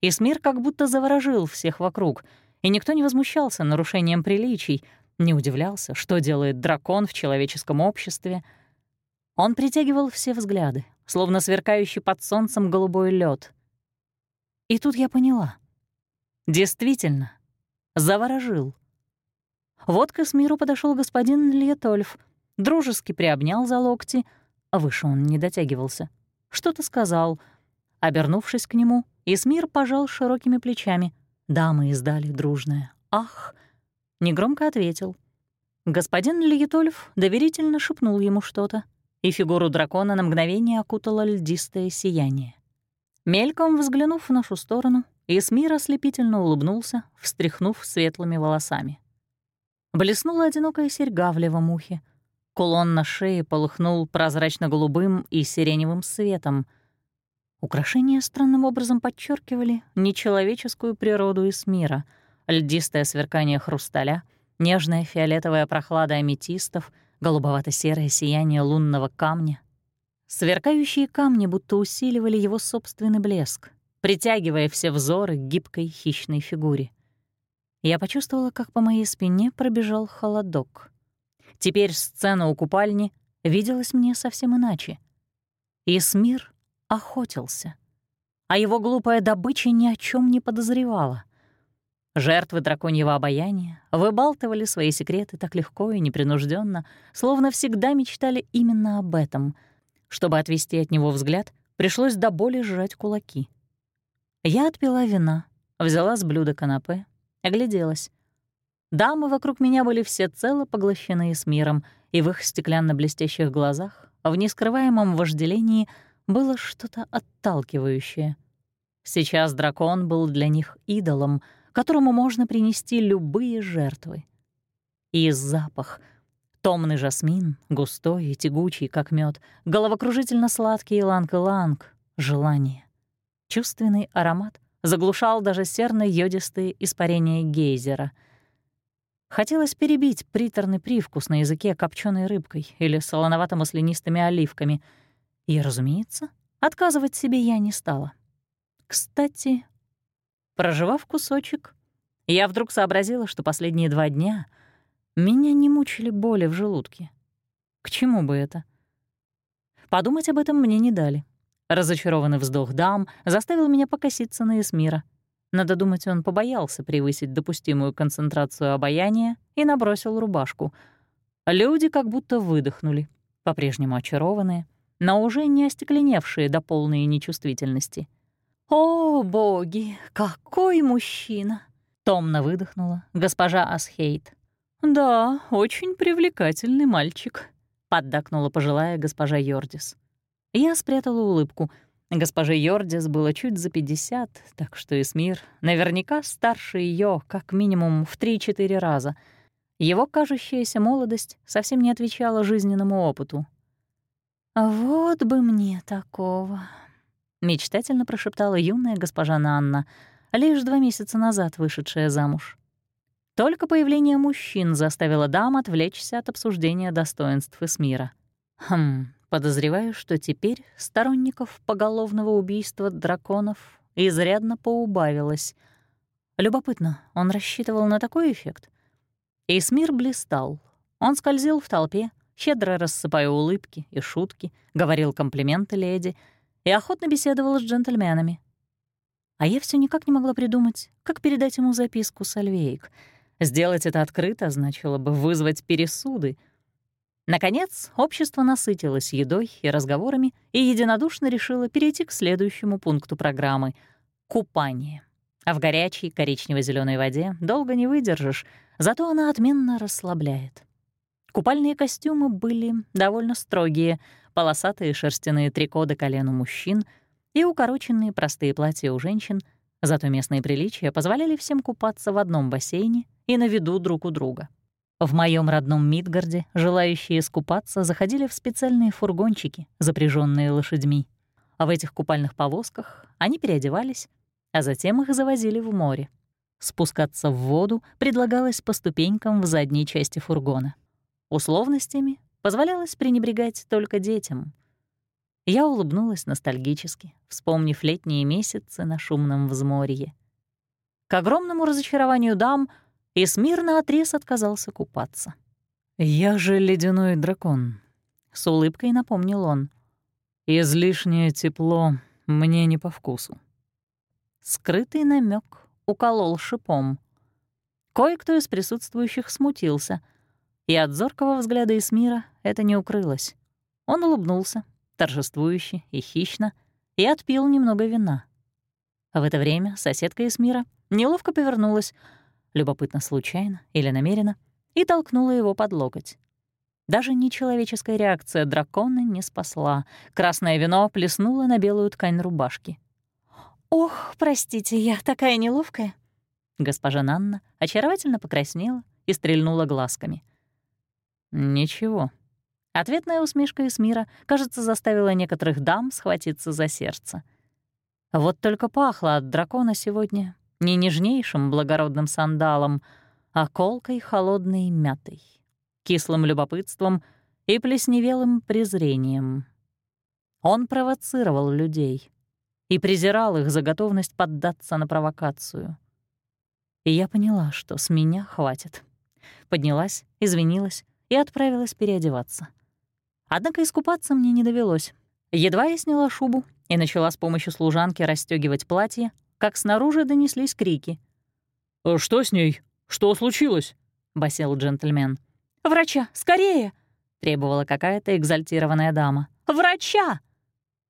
Исмир как будто заворожил всех вокруг, и никто не возмущался нарушением приличий, не удивлялся, что делает дракон в человеческом обществе. Он притягивал все взгляды, словно сверкающий под солнцем голубой лед. И тут я поняла. Действительно, заворожил. Вот к Эсмиру подошел господин Льетольф, дружески приобнял за локти, выше он не дотягивался. Что-то сказал. Обернувшись к нему, Исмир пожал широкими плечами. Дамы издали дружное «Ах!» Негромко ответил. Господин Льетольф доверительно шепнул ему что-то, и фигуру дракона на мгновение окутало льдистое сияние. Мельком взглянув в нашу сторону, Исмир ослепительно улыбнулся, встряхнув светлыми волосами. Блеснула одинокая серьга в левом ухе. Кулон на шее полыхнул прозрачно-голубым и сиреневым светом — Украшения странным образом подчеркивали нечеловеческую природу из мира, льдистое сверкание хрусталя, нежная фиолетовая прохлада аметистов, голубовато-серое сияние лунного камня. Сверкающие камни будто усиливали его собственный блеск, притягивая все взоры к гибкой хищной фигуре. Я почувствовала, как по моей спине пробежал холодок. Теперь сцена у купальни виделась мне совсем иначе. Исмир охотился, а его глупая добыча ни о чем не подозревала. Жертвы драконьего обаяния выбалтывали свои секреты так легко и непринужденно, словно всегда мечтали именно об этом. Чтобы отвести от него взгляд, пришлось до боли сжать кулаки. Я отпила вина, взяла с блюда канапе, огляделась. Дамы вокруг меня были всецело поглощены с миром, и в их стеклянно-блестящих глазах, в нескрываемом вожделении — было что-то отталкивающее. Сейчас дракон был для них идолом, которому можно принести любые жертвы. И запах — томный жасмин, густой и тягучий, как мед, головокружительно сладкий иланг-иланг, желание. Чувственный аромат заглушал даже серно-йодистые испарения гейзера. Хотелось перебить приторный привкус на языке копченой рыбкой или солоновато-маслянистыми оливками — и, разумеется, отказывать себе я не стала. Кстати, проживав кусочек, я вдруг сообразила, что последние два дня меня не мучили боли в желудке. К чему бы это? Подумать об этом мне не дали. Разочарованный вздох дам заставил меня покоситься на Эсмира. Надо думать, он побоялся превысить допустимую концентрацию обаяния и набросил рубашку. Люди как будто выдохнули, по-прежнему очарованные — но уже не остекленевшие до полной нечувствительности. «О, боги, какой мужчина!» — томно выдохнула госпожа Асхейт. «Да, очень привлекательный мальчик», — поддакнула пожилая госпожа Йордис. Я спрятала улыбку. Госпоже Йордис было чуть за пятьдесят, так что Эсмир наверняка старше ее как минимум в три-четыре раза. Его кажущаяся молодость совсем не отвечала жизненному опыту, «Вот бы мне такого!» — мечтательно прошептала юная госпожа Нанна, лишь два месяца назад вышедшая замуж. Только появление мужчин заставило дам отвлечься от обсуждения достоинств Эсмира. Хм, подозреваю, что теперь сторонников поголовного убийства драконов изрядно поубавилось. Любопытно, он рассчитывал на такой эффект? Эсмир блистал. Он скользил в толпе, щедро рассыпая улыбки и шутки, говорил комплименты леди и охотно беседовал с джентльменами. А я все никак не могла придумать, как передать ему записку с Альвейк — Сделать это открыто значило бы вызвать пересуды. Наконец, общество насытилось едой и разговорами и единодушно решило перейти к следующему пункту программы — купание. А в горячей коричнево зеленой воде долго не выдержишь, зато она отменно расслабляет. Купальные костюмы были довольно строгие, полосатые шерстяные трико до колен у мужчин и укороченные простые платья у женщин, зато местные приличия позволяли всем купаться в одном бассейне и на виду друг у друга. В моем родном Мидгарде желающие искупаться заходили в специальные фургончики, запряженные лошадьми. А в этих купальных повозках они переодевались, а затем их завозили в море. Спускаться в воду предлагалось по ступенькам в задней части фургона. Условностями позволялось пренебрегать только детям. Я улыбнулась ностальгически, вспомнив летние месяцы на шумном взморье. К огромному разочарованию дам — и смирно отрез отказался купаться. «Я же ледяной дракон», — с улыбкой напомнил он. «Излишнее тепло мне не по вкусу». Скрытый намек уколол шипом. Кое-кто из присутствующих смутился, и от зоркого взгляда Исмира это не укрылось. Он улыбнулся, торжествующе и хищно, и отпил немного вина. В это время соседка Исмира неловко повернулась, любопытно случайно или намеренно, и толкнула его под локоть. Даже нечеловеческая реакция дракона не спасла. Красное вино плеснуло на белую ткань рубашки. «Ох, простите, я такая неловкая». Госпожа Нанна очаровательно покраснела и стрельнула глазками. «Ничего». Ответная усмешка из мира, кажется, заставила некоторых дам схватиться за сердце. Вот только пахло от дракона сегодня не нежнейшим благородным сандалом, а колкой холодной мятой, кислым любопытством и плесневелым презрением. Он провоцировал людей и презирал их за готовность поддаться на провокацию. И я поняла, что с меня хватит. Поднялась, извинилась и отправилась переодеваться. Однако искупаться мне не довелось. Едва я сняла шубу и начала с помощью служанки расстегивать платье, как снаружи донеслись крики. «Э, «Что с ней? Что случилось?» — басил джентльмен. «Врача, скорее!» — требовала какая-то экзальтированная дама. «Врача!»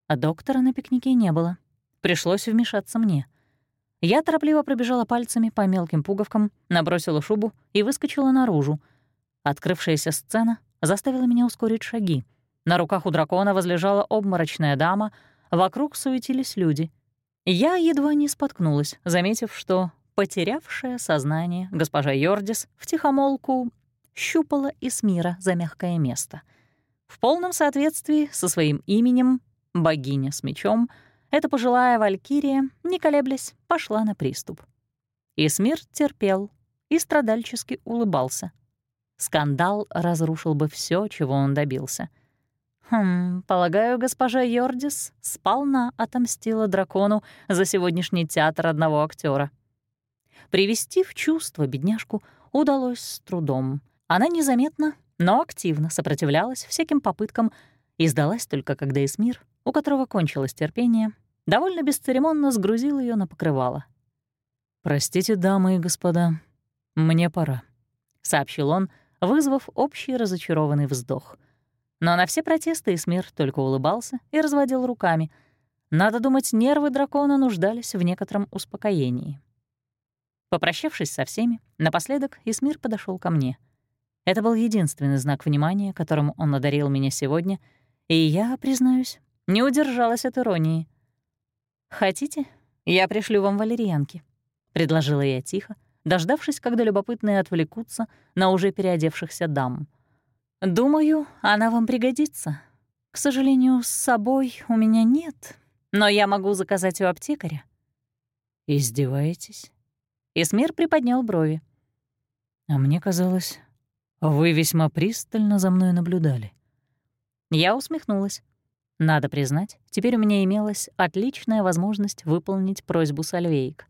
А доктора на пикнике не было. Пришлось вмешаться мне. Я торопливо пробежала пальцами по мелким пуговкам, набросила шубу и выскочила наружу. Открывшаяся сцена заставила меня ускорить шаги. На руках у дракона возлежала обморочная дама, вокруг суетились люди — я едва не споткнулась, заметив, что потерявшая сознание госпожа Йордис втихомолку щупала Исмира за мягкое место. В полном соответствии со своим именем «богиня с мечом» эта пожилая валькирия, не колеблясь, пошла на приступ. Исмир терпел и страдальчески улыбался. Скандал разрушил бы все, чего он добился — Хм, полагаю, госпожа Йордис сполна отомстила дракону за сегодняшний театр одного актера. Привести в чувство бедняжку удалось с трудом. Она незаметно, но активно сопротивлялась всяким попыткам и сдалась только когда Эсмир, у которого кончилось терпение, довольно бесцеремонно сгрузил ее на покрывало. «Простите, дамы и господа, мне пора», — сообщил он, вызвав общий разочарованный вздох — но на все протесты Исмир только улыбался и разводил руками. Надо думать, нервы дракона нуждались в некотором успокоении. Попрощавшись со всеми, напоследок Исмир подошел ко мне. Это был единственный знак внимания, которым он одарил меня сегодня, и я, признаюсь, не удержалась от иронии. «Хотите, я пришлю вам валерьянки», — предложила я тихо, дождавшись, когда любопытные отвлекутся на уже переодевшихся дам — Думаю, она вам пригодится. К сожалению, с собой у меня нет, но я могу заказать у аптекаря. Издеваетесь? Исмир приподнял брови. А мне казалось, вы весьма пристально за мной наблюдали. Я усмехнулась. Надо признать, теперь у меня имелась отличная возможность выполнить просьбу Сальвейк.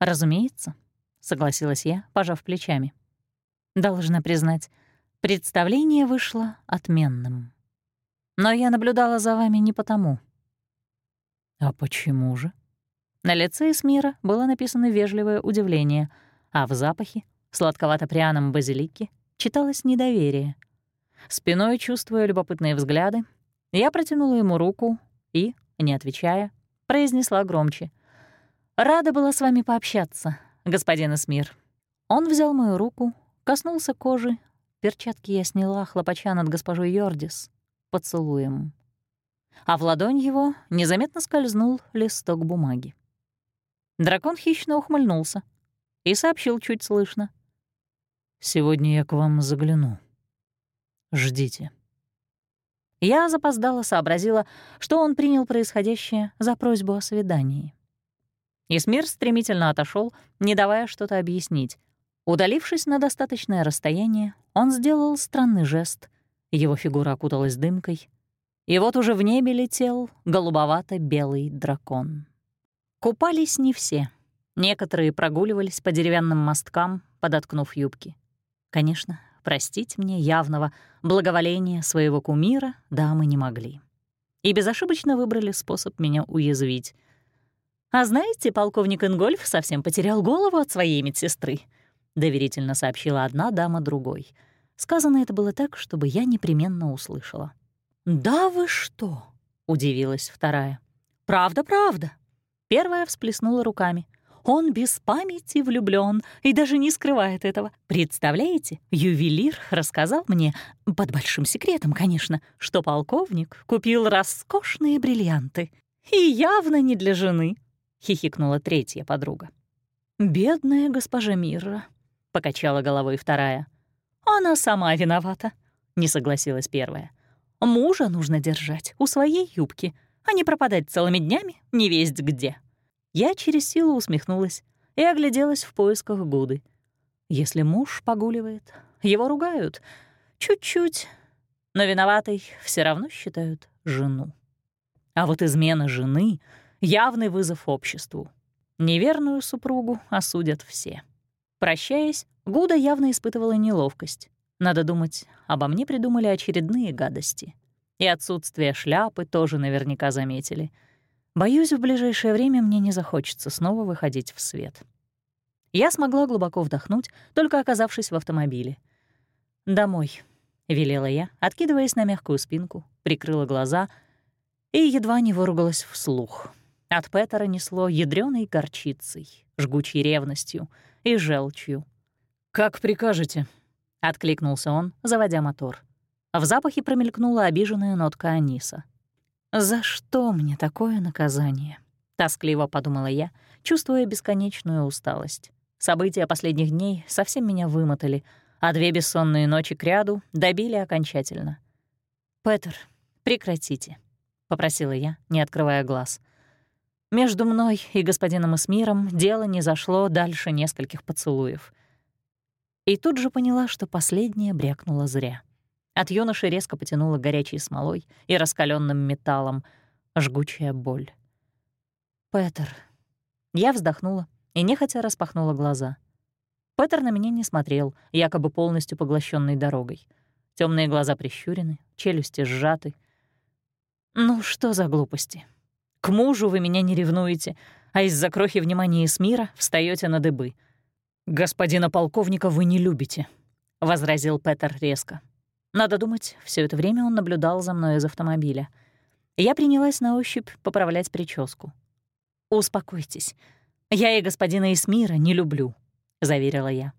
«Разумеется», — согласилась я, пожав плечами. Должна признать, представление вышло отменным. Но я наблюдала за вами не потому. А почему же? На лице Эсмира было написано вежливое удивление, а в запахе, сладковато-пряном базилике, читалось недоверие. Спиной, чувствуя любопытные взгляды, я протянула ему руку и, не отвечая, произнесла громче. «Рада была с вами пообщаться, господин Эсмир». Он взял мою руку Коснулся кожи, перчатки я сняла, хлопача над госпожой Йордис, поцелуем. А в ладонь его незаметно скользнул листок бумаги. Дракон хищно ухмыльнулся и сообщил чуть слышно. «Сегодня я к вам загляну. Ждите». Я запоздала сообразила, что он принял происходящее за просьбу о свидании. Исмир стремительно отошел, не давая что-то объяснить, Удалившись на достаточное расстояние, он сделал странный жест. Его фигура окуталась дымкой. И вот уже в небе летел голубовато-белый дракон. Купались не все. Некоторые прогуливались по деревянным мосткам, подоткнув юбки. Конечно, простить мне явного благоволения своего кумира дамы не могли. И безошибочно выбрали способ меня уязвить. А знаете, полковник Ингольф совсем потерял голову от своей медсестры —— доверительно сообщила одна дама другой. Сказано это было так, чтобы я непременно услышала. «Да вы что?» — удивилась вторая. «Правда, правда». Первая всплеснула руками. Он без памяти влюблён и даже не скрывает этого. Представляете, ювелир рассказал мне, под большим секретом, конечно, что полковник купил роскошные бриллианты. И явно не для жены, — хихикнула третья подруга. «Бедная госпожа Мирра», покачала головой вторая. Она сама виновата, не согласилась первая. Мужа нужно держать у своей юбки, а не пропадать целыми днями не весть где. Я через силу усмехнулась и огляделась в поисках Гуды. Если муж погуливает, его ругают. Чуть-чуть. Но виноватой все равно считают жену. А вот измена жены — явный вызов обществу. Неверную супругу осудят все. Прощаясь, Гуда явно испытывала неловкость. Надо думать, обо мне придумали очередные гадости. И отсутствие шляпы тоже наверняка заметили. Боюсь, в ближайшее время мне не захочется снова выходить в свет. Я смогла глубоко вдохнуть, только оказавшись в автомобиле. «Домой», — велела я, откидываясь на мягкую спинку, прикрыла глаза и едва не выругалась вслух. От Петера несло ядрёной горчицей, жгучей ревностью — и желчью. «Как прикажете», — откликнулся он, заводя мотор. В запахе промелькнула обиженная нотка аниса. «За что мне такое наказание?» — тоскливо подумала я, чувствуя бесконечную усталость. События последних дней совсем меня вымотали, а две бессонные ночи кряду добили окончательно. «Петер, прекратите», — попросила я, не открывая глаз — между мной и господином Эсмиром дело не зашло дальше нескольких поцелуев. И тут же поняла, что последнее брякнуло зря. От юноши резко потянуло горячей смолой и раскаленным металлом. Жгучая боль. «Петер». Я вздохнула и нехотя распахнула глаза. Петер на меня не смотрел, якобы полностью поглощенный дорогой. Темные глаза прищурены, челюсти сжаты. «Ну что за глупости?» К мужу вы меня не ревнуете, а из-за крохи внимания с мира встаёте на дыбы. «Господина полковника вы не любите», — возразил Петер резко. Надо думать, все это время он наблюдал за мной из автомобиля. Я принялась на ощупь поправлять прическу. «Успокойтесь. Я и господина Исмира не люблю», — заверила я.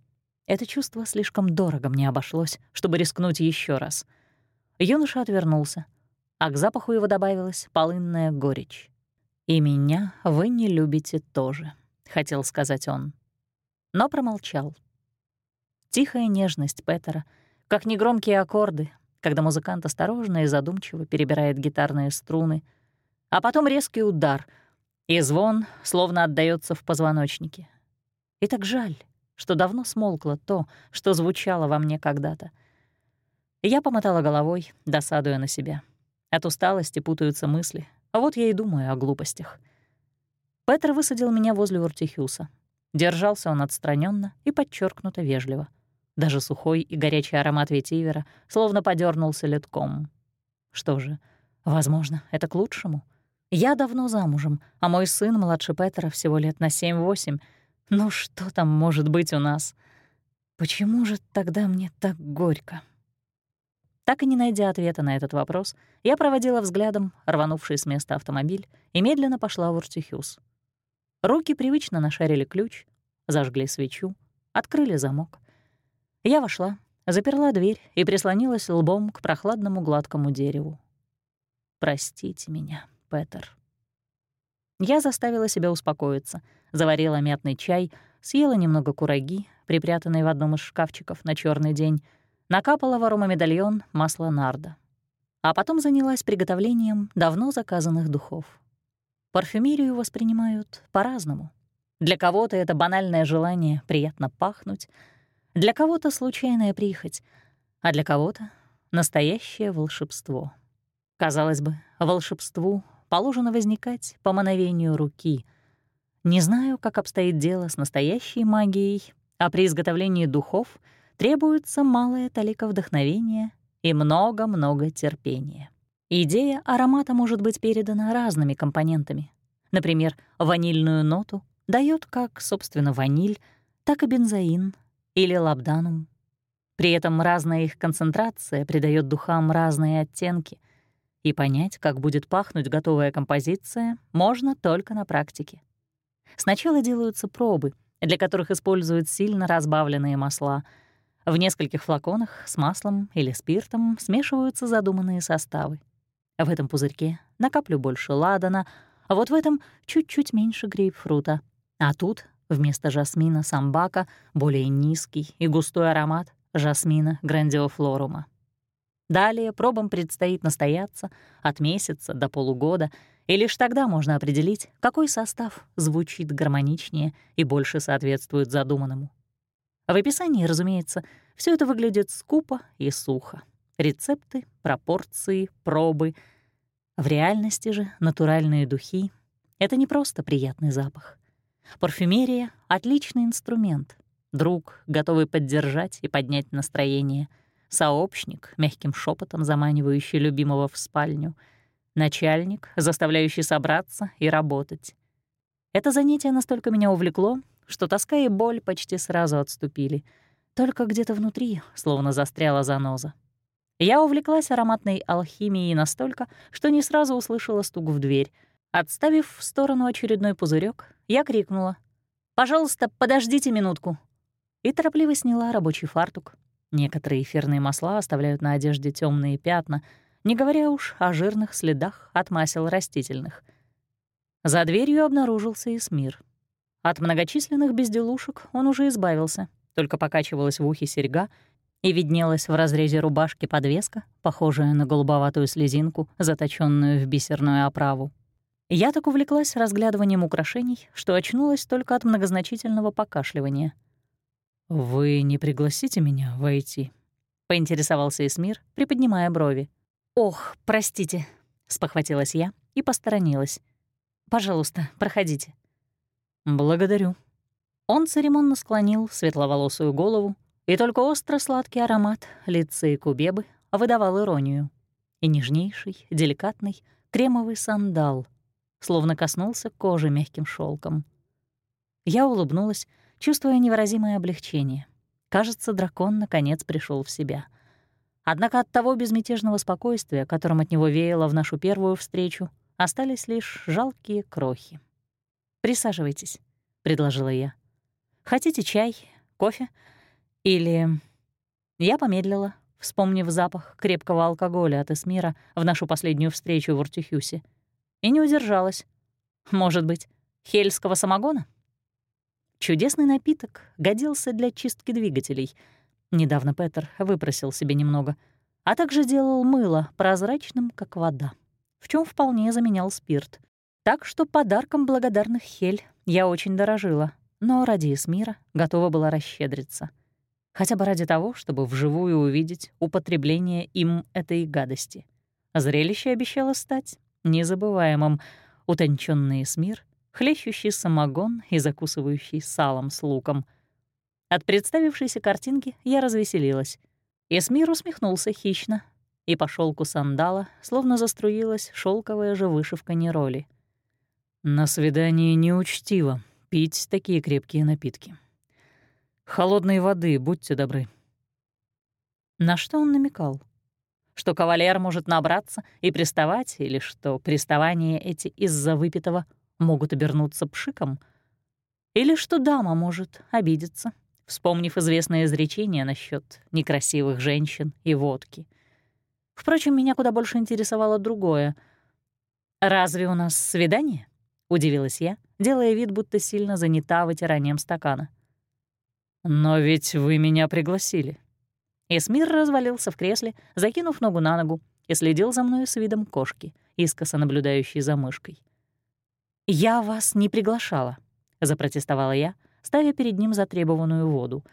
Это чувство слишком дорого мне обошлось, чтобы рискнуть еще раз. Юноша отвернулся, а к запаху его добавилась полынная горечь. «И меня вы не любите тоже», — хотел сказать он. Но промолчал. Тихая нежность Петера, как негромкие аккорды, когда музыкант осторожно и задумчиво перебирает гитарные струны, а потом резкий удар, и звон словно отдаётся в позвоночнике. И так жаль, что давно смолкло то, что звучало во мне когда-то. Я помотала головой, досадуя на себя. От усталости путаются мысли, а вот я и думаю о глупостях. Петр высадил меня возле Уртихюса. Держался он отстраненно и подчеркнуто вежливо. Даже сухой и горячий аромат ветивера словно подернулся литком. Что же, возможно, это к лучшему. Я давно замужем, а мой сын младше Петра всего лет на семь-восемь. Ну что там может быть у нас? Почему же тогда мне так горько? Так и не найдя ответа на этот вопрос, я проводила взглядом рванувший с места автомобиль и медленно пошла в Уртихюс. Руки привычно нашарили ключ, зажгли свечу, открыли замок. Я вошла, заперла дверь и прислонилась лбом к прохладному гладкому дереву. «Простите меня, Петер». Я заставила себя успокоиться, заварила мятный чай, съела немного кураги, припрятанной в одном из шкафчиков на черный день, накапала в аромамедальон масло нарда. А потом занялась приготовлением давно заказанных духов. Парфюмерию воспринимают по-разному. Для кого-то это банальное желание приятно пахнуть — для кого-то случайная прихоть, а для кого-то — настоящее волшебство. Казалось бы, волшебству положено возникать по мановению руки. Не знаю, как обстоит дело с настоящей магией, а при изготовлении духов требуется малая талика вдохновения и много-много терпения. Идея аромата может быть передана разными компонентами. Например, ванильную ноту дает как, собственно, ваниль, так и бензоин, или лабданум. При этом разная их концентрация придает духам разные оттенки, и понять, как будет пахнуть готовая композиция, можно только на практике. Сначала делаются пробы, для которых используют сильно разбавленные масла. В нескольких флаконах с маслом или спиртом смешиваются задуманные составы. В этом пузырьке накоплю больше ладана, а вот в этом чуть-чуть меньше грейпфрута. А тут Вместо жасмина самбака более низкий и густой аромат жасмина грандиофлорума. Далее пробам предстоит настояться от месяца до полугода, и лишь тогда можно определить, какой состав звучит гармоничнее и больше соответствует задуманному. В описании, разумеется, все это выглядит скупо и сухо. Рецепты, пропорции, пробы. В реальности же натуральные духи — это не просто приятный запах. Парфюмерия — отличный инструмент. Друг, готовый поддержать и поднять настроение. Сообщник, мягким шепотом заманивающий любимого в спальню. Начальник, заставляющий собраться и работать. Это занятие настолько меня увлекло, что тоска и боль почти сразу отступили. Только где-то внутри словно застряла заноза. Я увлеклась ароматной алхимией настолько, что не сразу услышала стук в дверь — Отставив в сторону очередной пузырек, я крикнула «Пожалуйста, подождите минутку!» и торопливо сняла рабочий фартук. Некоторые эфирные масла оставляют на одежде темные пятна, не говоря уж о жирных следах от масел растительных. За дверью обнаружился Исмир. От многочисленных безделушек он уже избавился, только покачивалась в ухе серьга и виднелась в разрезе рубашки подвеска, похожая на голубоватую слезинку, заточенную в бисерную оправу. Я так увлеклась разглядыванием украшений, что очнулась только от многозначительного покашливания. «Вы не пригласите меня войти?» — поинтересовался Эсмир, приподнимая брови. «Ох, простите», — спохватилась я и посторонилась. «Пожалуйста, проходите». «Благодарю». Он церемонно склонил светловолосую голову, и только остро-сладкий аромат лица и кубебы выдавал иронию. И нежнейший, деликатный, кремовый сандал — словно коснулся кожи мягким шелком. Я улыбнулась, чувствуя невыразимое облегчение. Кажется, дракон наконец пришел в себя. Однако от того безмятежного спокойствия, которым от него веяло в нашу первую встречу, остались лишь жалкие крохи. «Присаживайтесь», — предложила я. «Хотите чай, кофе? Или...» Я помедлила, вспомнив запах крепкого алкоголя от Эсмира в нашу последнюю встречу в Уртюхюсе — и не удержалась. Может быть, хельского самогона? Чудесный напиток годился для чистки двигателей. Недавно Петер выпросил себе немного, а также делал мыло прозрачным, как вода, в чем вполне заменял спирт. Так что подарком благодарных хель я очень дорожила, но ради Эсмира готова была расщедриться. Хотя бы ради того, чтобы вживую увидеть употребление им этой гадости. Зрелище обещало стать незабываемым. Утонченный Эсмир, хлещущий самогон и закусывающий салом с луком. От представившейся картинки я развеселилась. Эсмир усмехнулся хищно, и по шелку сандала словно заструилась шелковая же вышивка нероли. «На свидании неучтиво пить такие крепкие напитки. Холодной воды, будьте добры». На что он намекал? Что кавалер может набраться и приставать, или что приставания эти из-за выпитого могут обернуться пшиком? Или что дама может обидеться, вспомнив известное изречение насчет некрасивых женщин и водки — Впрочем, меня куда больше интересовало другое. «Разве у нас свидание?» — удивилась я, делая вид, будто сильно занята вытиранием стакана. «Но ведь вы меня пригласили». Эсмир развалился в кресле, закинув ногу на ногу, и следил за мной с видом кошки, искоса наблюдающей за мышкой. «Я вас не приглашала», — запротестовала я, ставя перед ним затребованную воду.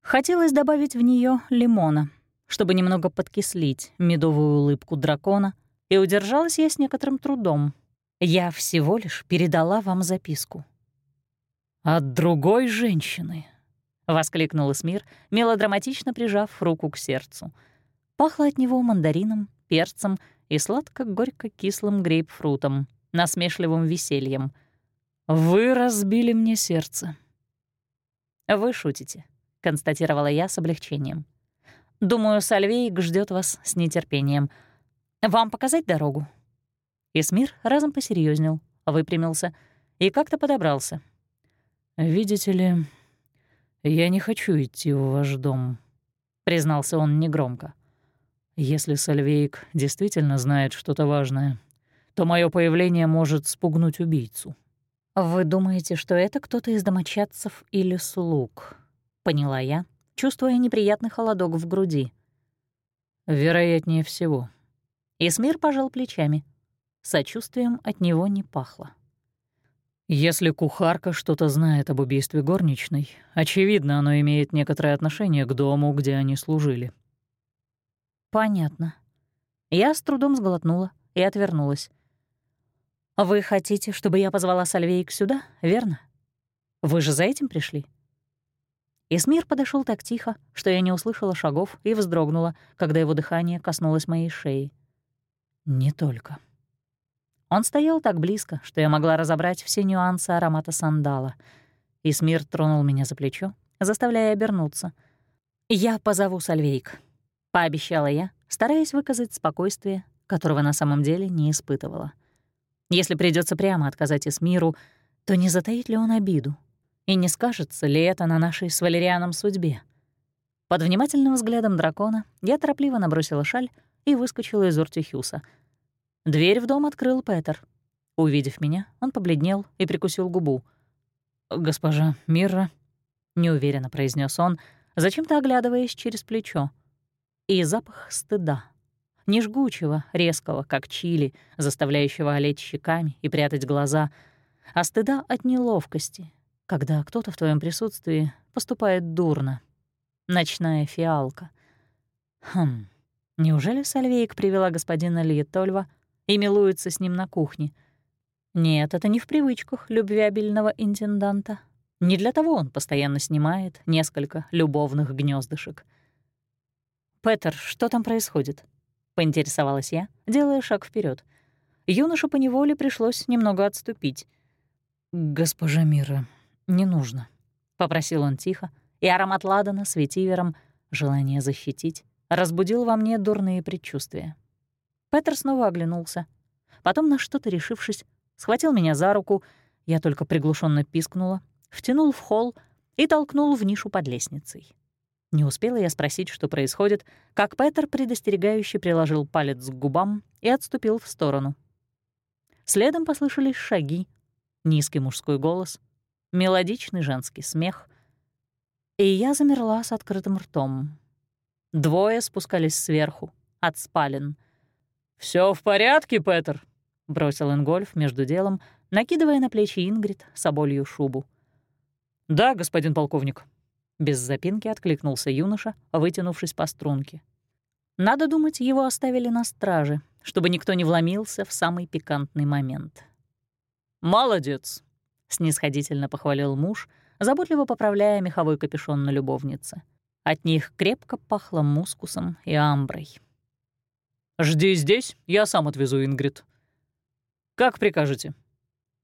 Хотелось добавить в нее лимона — чтобы немного подкислить медовую улыбку дракона, и удержалась я с некоторым трудом. Я всего лишь передала вам записку. «От другой женщины», — воскликнул Эсмир, мелодраматично прижав руку к сердцу. Пахло от него мандарином, перцем и сладко-горько-кислым грейпфрутом, насмешливым весельем. «Вы разбили мне сердце». «Вы шутите», — констатировала я с облегчением. Думаю, Сальвейк ждет вас с нетерпением. Вам показать дорогу?» Исмир разом посерьезнел, выпрямился и как-то подобрался. «Видите ли, я не хочу идти в ваш дом», — признался он негромко. «Если Сальвейк действительно знает что-то важное, то мое появление может спугнуть убийцу». «Вы думаете, что это кто-то из домочадцев или слуг?» — поняла я, чувствуя неприятный холодок в груди. «Вероятнее всего». Исмир пожал плечами. Сочувствием от него не пахло. «Если кухарка что-то знает об убийстве горничной, очевидно, оно имеет некоторое отношение к дому, где они служили». «Понятно». Я с трудом сглотнула и отвернулась. «Вы хотите, чтобы я позвала Сальвейк сюда, верно? Вы же за этим пришли?» Исмир подошел так тихо, что я не услышала шагов и вздрогнула, когда его дыхание коснулось моей шеи. Не только. Он стоял так близко, что я могла разобрать все нюансы аромата сандала. Исмир тронул меня за плечо, заставляя обернуться. «Я позову Сальвейк», — пообещала я, стараясь выказать спокойствие, которого на самом деле не испытывала. Если придется прямо отказать Исмиру, то не затаит ли он обиду, и не скажется ли это на нашей с Валерианом судьбе? Под внимательным взглядом дракона я торопливо набросила шаль и выскочила из Ортихюса. Дверь в дом открыл Петер. Увидев меня, он побледнел и прикусил губу. «Госпожа Мирра», — неуверенно произнес он, зачем-то оглядываясь через плечо. И запах стыда. Не жгучего, резкого, как чили, заставляющего олеть щеками и прятать глаза, а стыда от неловкости, когда кто-то в твоем присутствии поступает дурно. Ночная фиалка. Хм, неужели Сальвейк привела господина Льетольва и милуется с ним на кухне? Нет, это не в привычках любвеобильного интенданта. Не для того он постоянно снимает несколько любовных гнездышек. «Петер, что там происходит?» — поинтересовалась я, делая шаг вперед. Юношу поневоле пришлось немного отступить. «Госпожа Мира, «Не нужно», — попросил он тихо, и аромат ладана с ветивером, желание защитить, разбудил во мне дурные предчувствия. Петер снова оглянулся. Потом, на что-то решившись, схватил меня за руку, я только приглушенно пискнула, втянул в холл и толкнул в нишу под лестницей. Не успела я спросить, что происходит, как Петер предостерегающе приложил палец к губам и отступил в сторону. Следом послышались шаги, низкий мужской голос — мелодичный женский смех, и я замерла с открытым ртом. Двое спускались сверху, от спален. Все в порядке, Петер?» — бросил Ингольф между делом, накидывая на плечи Ингрид соболью шубу. «Да, господин полковник», — без запинки откликнулся юноша, вытянувшись по струнке. Надо думать, его оставили на страже, чтобы никто не вломился в самый пикантный момент. «Молодец», — снисходительно похвалил муж, заботливо поправляя меховой капюшон на любовнице. От них крепко пахло мускусом и амброй. «Жди здесь, я сам отвезу Ингрид». «Как прикажете».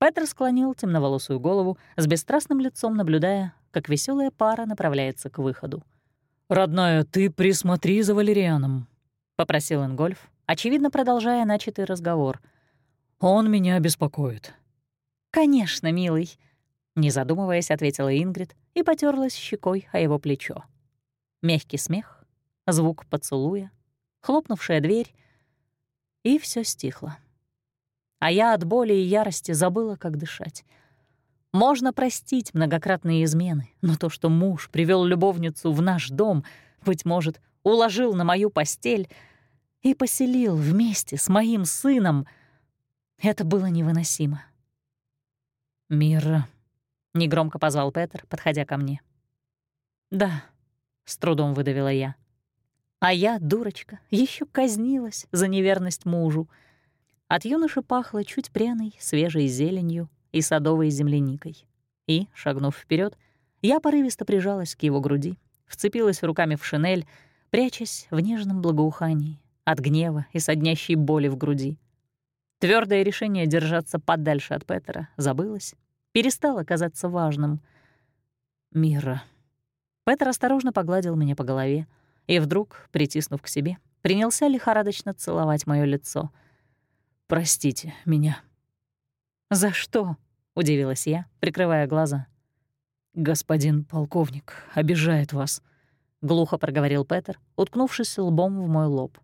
Петр склонил темноволосую голову, с бесстрастным лицом наблюдая, как веселая пара направляется к выходу. «Родная, ты присмотри за Валерианом», — попросил Ингольф, очевидно, продолжая начатый разговор. «Он меня беспокоит». «Конечно, милый», — не задумываясь, ответила Ингрид и потерлась щекой о его плечо. Мягкий смех, звук поцелуя, хлопнувшая дверь, и все стихло. А я от боли и ярости забыла, как дышать. Можно простить многократные измены, но то, что муж привел любовницу в наш дом, быть может, уложил на мою постель и поселил вместе с моим сыном, это было невыносимо. «Мира», — негромко позвал Петр, подходя ко мне. «Да», — с трудом выдавила я. А я, дурочка, еще казнилась за неверность мужу. От юноши пахло чуть пряной, свежей зеленью и садовой земляникой. И, шагнув вперед, я порывисто прижалась к его груди, вцепилась руками в шинель, прячась в нежном благоухании от гнева и соднящей боли в груди. Твердое решение держаться подальше от Петера забылось, перестало казаться важным. «Мира». Петер осторожно погладил меня по голове и вдруг, притиснув к себе, принялся лихорадочно целовать мое лицо. «Простите меня». «За что?» — удивилась я, прикрывая глаза. «Господин полковник обижает вас», — глухо проговорил Петер, уткнувшись лбом в мой лоб.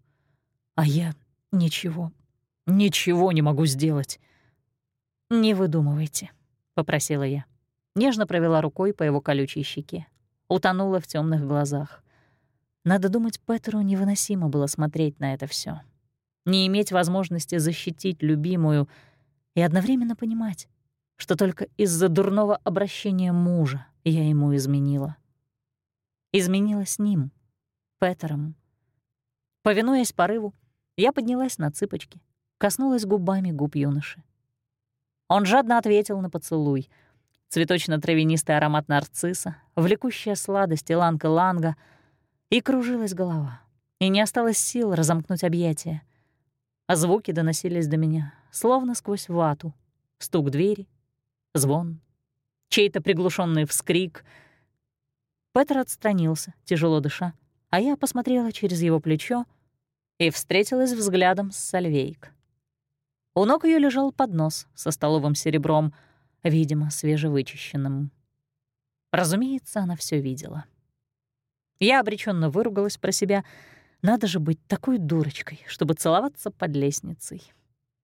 «А я ничего, ничего не могу сделать». «Не выдумывайте», — попросила я. Нежно провела рукой по его колючей щеке. Утонула в темных глазах. Надо думать, Петру невыносимо было смотреть на это все, Не иметь возможности защитить любимую — и одновременно понимать, что только из-за дурного обращения мужа я ему изменила. Изменила с ним, Петером. Повинуясь порыву, я поднялась на цыпочки, коснулась губами губ юноши. Он жадно ответил на поцелуй. Цветочно-травянистый аромат нарцисса, влекущая сладость иланга-ланга, и кружилась голова, и не осталось сил разомкнуть объятия. А звуки доносились до меня, словно сквозь вату. Стук двери, звон, чей-то приглушенный вскрик. Петр отстранился, тяжело дыша, а я посмотрела через его плечо и встретилась взглядом с Сальвейк. У ног ее лежал поднос со столовым серебром, видимо, свежевычищенным. Разумеется, она все видела. Я обреченно выругалась про себя. Надо же быть такой дурочкой, чтобы целоваться под лестницей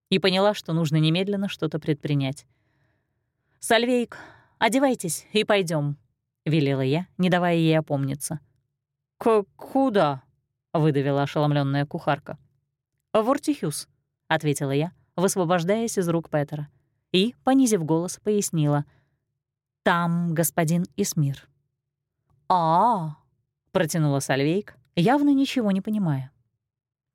и поняла, что нужно немедленно что-то предпринять. «Сальвейк, одевайтесь и пойдем, велела я, не давая ей опомниться. «К куда?» — выдавила ошеломленная кухарка. «В Ортихюс», — ответила я, высвобождаясь из рук Петера, и, понизив голос, пояснила. «Там господин Исмир». «А-а-а», протянула Сальвейк, явно ничего не понимая.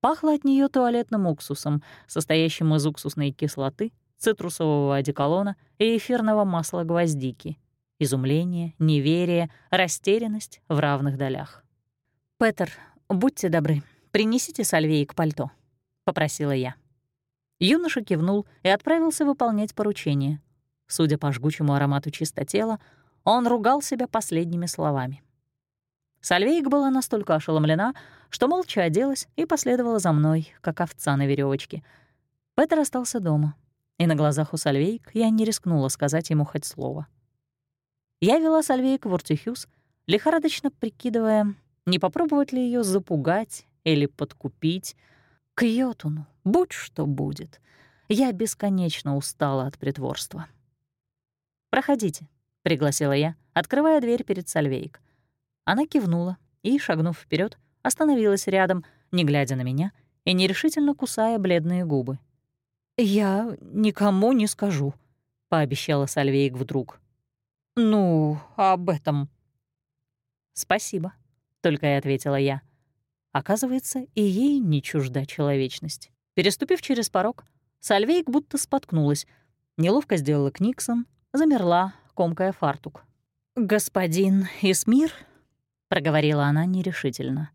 Пахло от нее туалетным уксусом, состоящим из уксусной кислоты, цитрусового одеколона и эфирного масла гвоздики. Изумление, неверие, растерянность в равных долях. «Петер, будьте добры, принесите Сальвей к пальто», — попросила я. Юноша кивнул и отправился выполнять поручение. Судя по жгучему аромату чистотела, он ругал себя последними словами. Сальвейк была настолько ошеломлена, что молча оделась и последовала за мной, как овца на веревочке. Петер остался дома, и на глазах у Сальвейк я не рискнула сказать ему хоть слово. Я вела Сальвейк в Уртихюс, лихорадочно прикидывая, не попробовать ли ее запугать или подкупить. К Йотуну, будь что будет. Я бесконечно устала от притворства. «Проходите», — пригласила я, открывая дверь перед Сальвейк. Она кивнула и, шагнув вперед, остановилась рядом, не глядя на меня и нерешительно кусая бледные губы. «Я никому не скажу», — пообещала Сальвейк вдруг. «Ну, об этом». «Спасибо», — только и ответила я. Оказывается, и ей не чужда человечность. Переступив через порог, Сальвейк будто споткнулась, неловко сделала книксон, замерла, комкая фартук. «Господин Исмир?» — проговорила она нерешительно.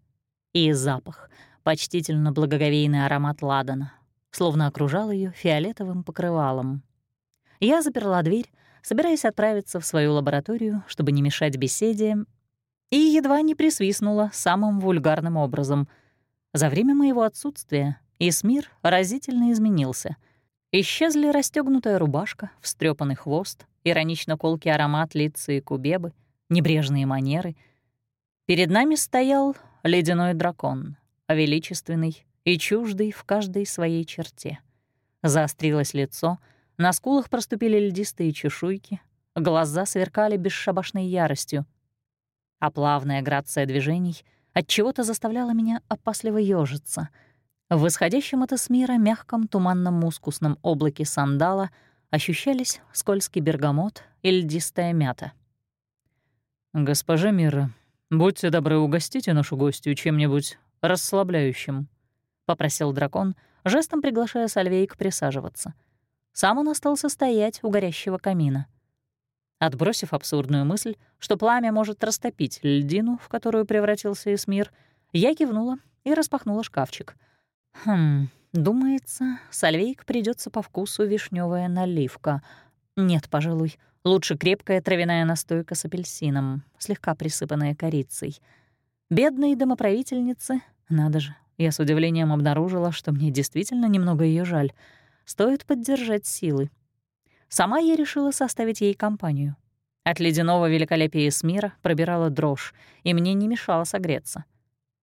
И запах, почтительно благоговейный аромат ладана, словно окружал ее фиолетовым покрывалом. Я заперла дверь, собираясь отправиться в свою лабораторию, чтобы не мешать беседе, и едва не присвистнула самым вульгарным образом. За время моего отсутствия Исмир разительно изменился. Исчезли расстегнутая рубашка, встрепанный хвост, иронично колкий аромат лица и кубебы, небрежные манеры. Перед нами стоял ледяной дракон, величественный и чуждый в каждой своей черте. Заострилось лицо, на скулах проступили льдистые чешуйки, глаза сверкали бесшабашной яростью, а плавная грация движений от чего то заставляла меня опасливо ёжиться. В исходящем от Эсмира мягком туманном мускусном облаке сандала ощущались скользкий бергамот и льдистая мята. «Госпожа Мира, будьте добры, угостите нашу гостью чем-нибудь расслабляющим», — попросил дракон, жестом приглашая Сальвейк присаживаться. Сам он остался стоять у горящего камина. Отбросив абсурдную мысль, что пламя может растопить льдину, в которую превратился Эсмир, я кивнула и распахнула шкафчик. Хм, думается, Сальвейк придется по вкусу вишневая наливка. Нет, пожалуй, лучше крепкая травяная настойка с апельсином, слегка присыпанная корицей. Бедные домоправительницы, надо же, я с удивлением обнаружила, что мне действительно немного ее жаль. Стоит поддержать силы. Сама я решила составить ей компанию. От ледяного великолепия Эсмира пробирала дрожь, и мне не мешало согреться.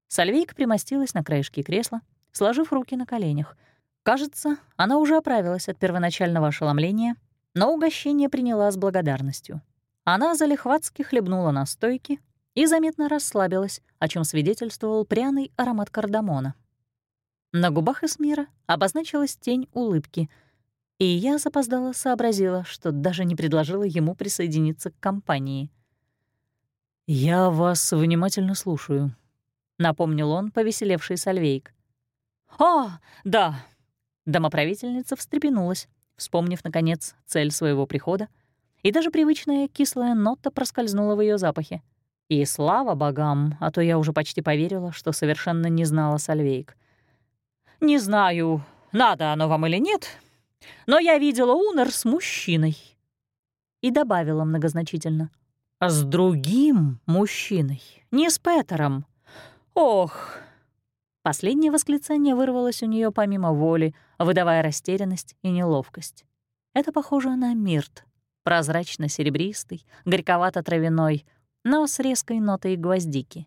Сальвейка примостилась на краешке кресла, сложив руки на коленях. Кажется, она уже оправилась от первоначального ошеломления, но угощение приняла с благодарностью. Она залихватски хлебнула на стойке и заметно расслабилась, о чем свидетельствовал пряный аромат кардамона. На губах Эсмира обозначилась тень улыбки, и я запоздала сообразила, что даже не предложила ему присоединиться к компании. «Я вас внимательно слушаю», — напомнил он, повеселевший Сальвейк. «А, да!» Домоправительница встрепенулась, вспомнив, наконец, цель своего прихода, и даже привычная кислая нота проскользнула в ее запахе. И слава богам, а то я уже почти поверила, что совершенно не знала Сальвейк. «Не знаю, надо оно вам или нет, но я видела Унер с мужчиной». И добавила многозначительно. «С другим мужчиной, не с Петером. Ох!» Последнее восклицание вырвалось у нее помимо воли, выдавая растерянность и неловкость. Это похоже на мирт, прозрачно-серебристый, горьковато-травяной — но с резкой нотой гвоздики.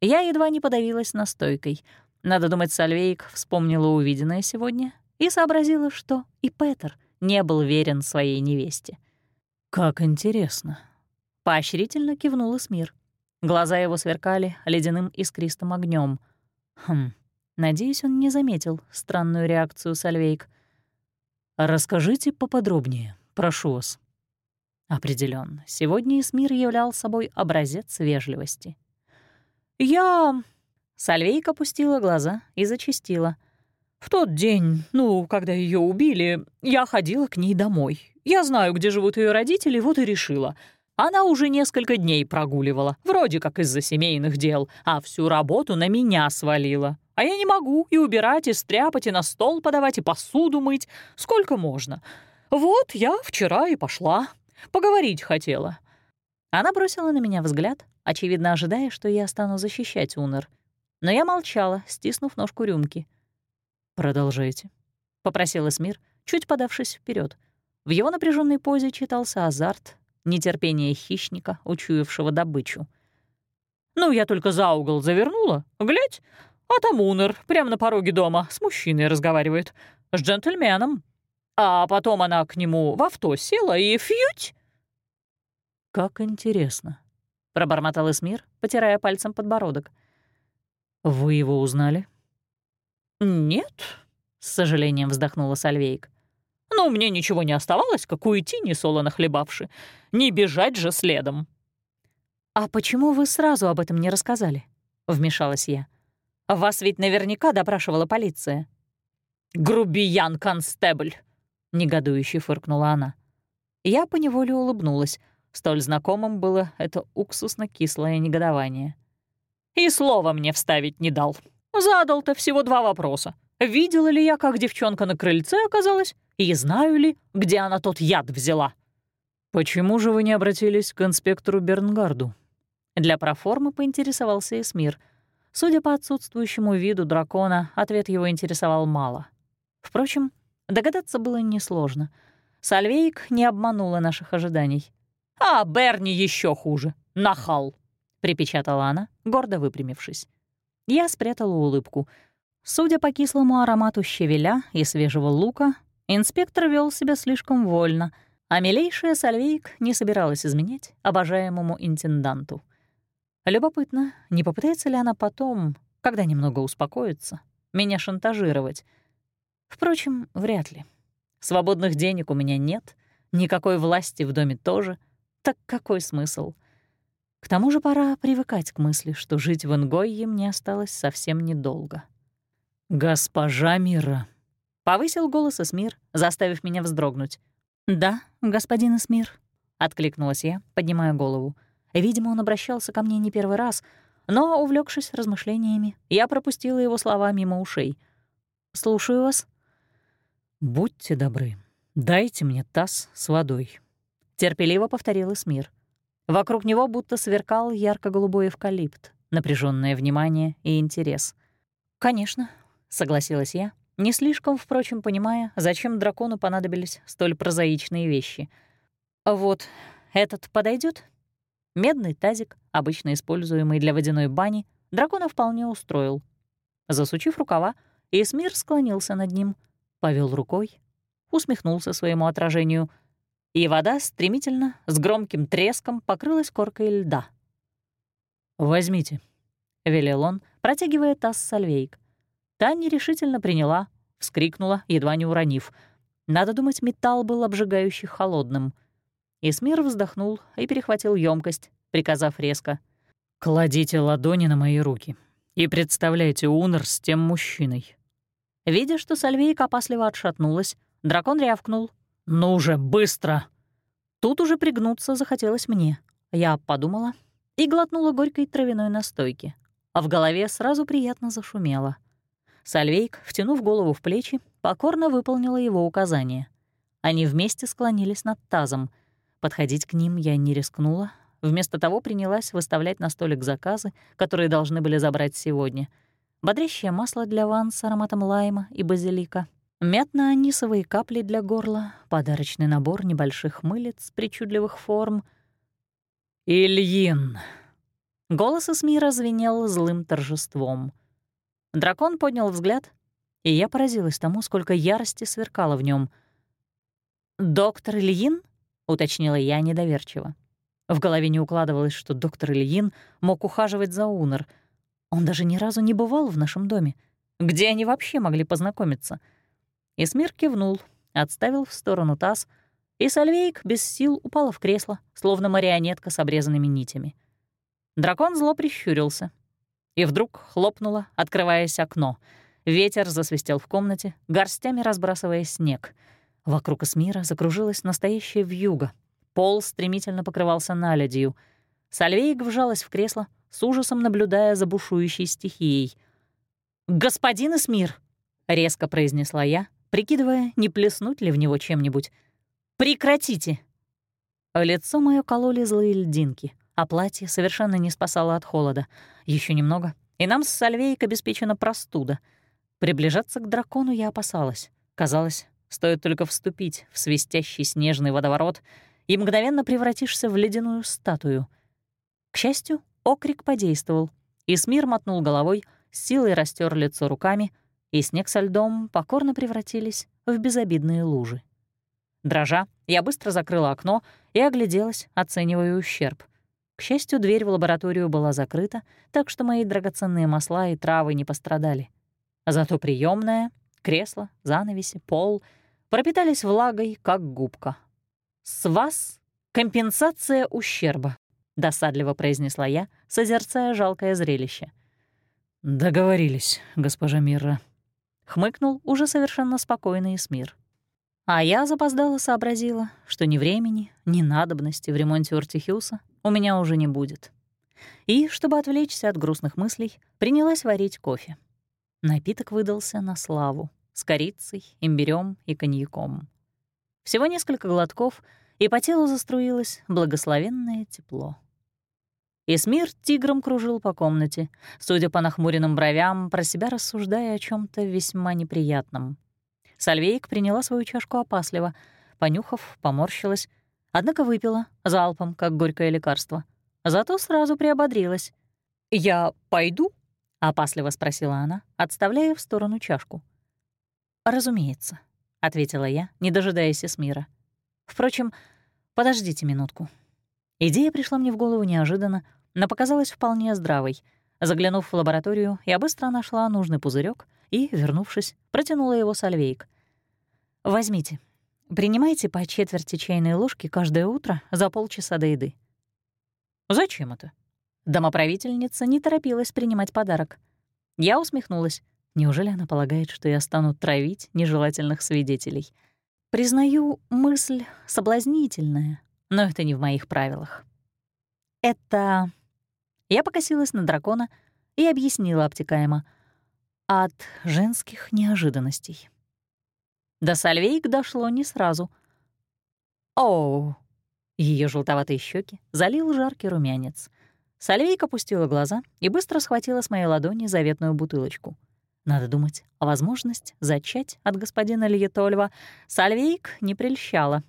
Я едва не подавилась настойкой. Надо думать, Сальвейк вспомнила увиденное сегодня и сообразила, что и Петер не был верен своей невесте. «Как интересно!» Поощрительно кивнул Смир. Глаза его сверкали ледяным искристым огнем. Хм, надеюсь, он не заметил странную реакцию Сальвейк. «Расскажите поподробнее, прошу вас». Определенно, сегодня Исмир являл собой образец вежливости. «Я...» — Сальвейка опустила глаза и зачастила. «В тот день, ну, когда ее убили, я ходила к ней домой. Я знаю, где живут ее родители, вот и решила. Она уже несколько дней прогуливала, вроде как из-за семейных дел, а всю работу на меня свалила. А я не могу и убирать, и стряпать, и на стол подавать, и посуду мыть. Сколько можно. Вот я вчера и пошла, Поговорить хотела». Она бросила на меня взгляд, очевидно ожидая, что я стану защищать Унер. Но я молчала, стиснув ножку рюмки. «Продолжайте», — попросил Эсмир, чуть подавшись вперед. В его напряженной позе читался азарт, нетерпение хищника, учуявшего добычу. «Ну, я только за угол завернула. Глядь, а там Унер прямо на пороге дома с мужчиной разговаривает. С джентльменом. А потом она к нему в авто села и фьють!» «Как интересно», — пробормотал Эсмир, потирая пальцем подбородок. «Вы его узнали?» «Нет», — с сожалением вздохнула Сальвейк. Но мне ничего не оставалось, как уйти, не солоно хлебавши. Не бежать же следом. «А почему вы сразу об этом не рассказали?» — вмешалась я. «Вас ведь наверняка допрашивала полиция». «Грубиян-констебль!» — негодующе фыркнула она. Я поневоле улыбнулась. Столь знакомым было это уксусно-кислое негодование. «И слова мне вставить не дал. Задал-то всего два вопроса. Видела ли я, как девчонка на крыльце оказалась, и знаю ли, где она тот яд взяла?» «Почему же вы не обратились к инспектору Бернгарду?» Для проформы поинтересовался Эсмир. Судя по отсутствующему виду дракона, ответ его интересовал мало. Впрочем, догадаться было несложно. Сальвейк не обманула наших ожиданий. «А Берни еще хуже. Нахал!» — припечатала она, гордо выпрямившись. Я спрятала улыбку. Судя по кислому аромату щавеля и свежего лука, инспектор вел себя слишком вольно, а милейшая Сальвейк не собиралась изменять обожаемому интенданту. Любопытно, не попытается ли она потом, когда немного успокоится, меня шантажировать. Впрочем, вряд ли. Свободных денег у меня нет, никакой власти в доме тоже. Так какой смысл? К тому же пора привыкать к мысли, что жить в Ингойе мне осталось совсем недолго. «Госпожа Мира», — повысил голос Эсмир, заставив меня вздрогнуть. «Да, господин Эсмир», — откликнулась я, поднимая голову. Видимо, он обращался ко мне не первый раз, но, увлекшись размышлениями, я пропустила его слова мимо ушей. «Слушаю вас». «Будьте добры, дайте мне таз с водой», — терпеливо повторил Эсмир. Вокруг него будто сверкал ярко-голубой эвкалипт, напряженное внимание и интерес. «Конечно», — согласилась я, не слишком, впрочем, понимая, зачем дракону понадобились столь прозаичные вещи. «Вот, этот подойдет? Медный тазик, обычно используемый для водяной бани, дракона вполне устроил. Засучив рукава, Эсмир склонился над ним — повел рукой, усмехнулся своему отражению, и вода стремительно, с громким треском, покрылась коркой льда. «Возьмите», — велел он, протягивая таз сальвейк. Та нерешительно приняла, вскрикнула, едва не уронив. Надо думать, металл был обжигающе холодным. Исмир вздохнул и перехватил емкость, приказав резко. «Кладите ладони на мои руки и представляйте Унер с тем мужчиной. Видя, что Сальвейка опасливо отшатнулась, дракон рявкнул. «Ну же, быстро!» Тут уже пригнуться захотелось мне. Я подумала и глотнула горькой травяной настойки. А в голове сразу приятно зашумело. Сальвейк, втянув голову в плечи, покорно выполнила его указание. Они вместе склонились над тазом. Подходить к ним я не рискнула. Вместо того принялась выставлять на столик заказы, которые должны были забрать сегодня — бодрящее масло для ванн с ароматом лайма и базилика, мятно-анисовые капли для горла, подарочный набор небольших мылец причудливых форм. «Ильин!» Голос Эсмира звенел злым торжеством. Дракон поднял взгляд, и я поразилась тому, сколько ярости сверкало в нем. «Доктор Ильин?» — уточнила я недоверчиво. В голове не укладывалось, что доктор Ильин мог ухаживать за Унор — он даже ни разу не бывал в нашем доме. Где они вообще могли познакомиться? Исмир кивнул, отставил в сторону таз, и Сальвейк без сил упала в кресло, словно марионетка с обрезанными нитями. Дракон зло прищурился. И вдруг хлопнуло, открываясь окно. Ветер засвистел в комнате, горстями разбрасывая снег. Вокруг Эсмира закружилась настоящая вьюга. Пол стремительно покрывался наледью. Сальвейк вжалась в кресло, с ужасом наблюдая за бушующей стихией. «Господин Эсмир!» — резко произнесла я, прикидывая, не плеснуть ли в него чем-нибудь. «Прекратите!» Лицо мое кололи злые льдинки, а платье совершенно не спасало от холода. Еще немного, и нам с Сальвейк обеспечена простуда. Приближаться к дракону я опасалась. Казалось, стоит только вступить в свистящий снежный водоворот, и мгновенно превратишься в ледяную статую. К счастью, Окрик подействовал, и Смир мотнул головой, силой растер лицо руками, и снег со льдом покорно превратились в безобидные лужи. Дрожа, я быстро закрыла окно и огляделась, оценивая ущерб. К счастью, дверь в лабораторию была закрыта, так что мои драгоценные масла и травы не пострадали. Зато приемная, кресло, занавеси, пол пропитались влагой, как губка. «С вас компенсация ущерба», — досадливо произнесла я, созерцая жалкое зрелище. «Договорились, госпожа Мирра», — хмыкнул уже совершенно спокойный Смир. А я запоздала сообразила, что ни времени, ни надобности в ремонте Ортихиуса у меня уже не будет. И, чтобы отвлечься от грустных мыслей, принялась варить кофе. Напиток выдался на славу, с корицей, имбирём и коньяком. Всего несколько глотков, и по телу заструилось благословенное тепло. Эсмир тигром кружил по комнате, судя по нахмуренным бровям, про себя рассуждая о чем то весьма неприятном — Сальвейк приняла свою чашку опасливо, понюхав, поморщилась, однако выпила залпом, как горькое лекарство. Зато сразу приободрилась. «Я пойду?» — опасливо спросила она, отставляя в сторону чашку. «Разумеется», — ответила я, не дожидаясь Эсмира. «Впрочем, подождите минутку». Идея пришла мне в голову неожиданно, но показалась вполне здравой. Заглянув в лабораторию, я быстро нашла нужный пузырек и, вернувшись, протянула его Сальвейк. «Возьмите. Принимайте по четверти чайной ложки каждое утро за полчаса до еды». «Зачем это?» Домоправительница не торопилась принимать подарок. Я усмехнулась. Неужели она полагает, что я стану травить нежелательных свидетелей? Признаю, мысль соблазнительная, но это не в моих правилах. Это... Я покосилась на дракона и объяснила обтекаемо — от женских неожиданностей. До Сальвейк дошло не сразу. Оу! Ее желтоватые щеки залил жаркий румянец. Сальвейк опустила глаза и быстро схватила с моей ладони заветную бутылочку. Надо думать, а возможность зачать от господина Льетольва Сальвейк не прельщала.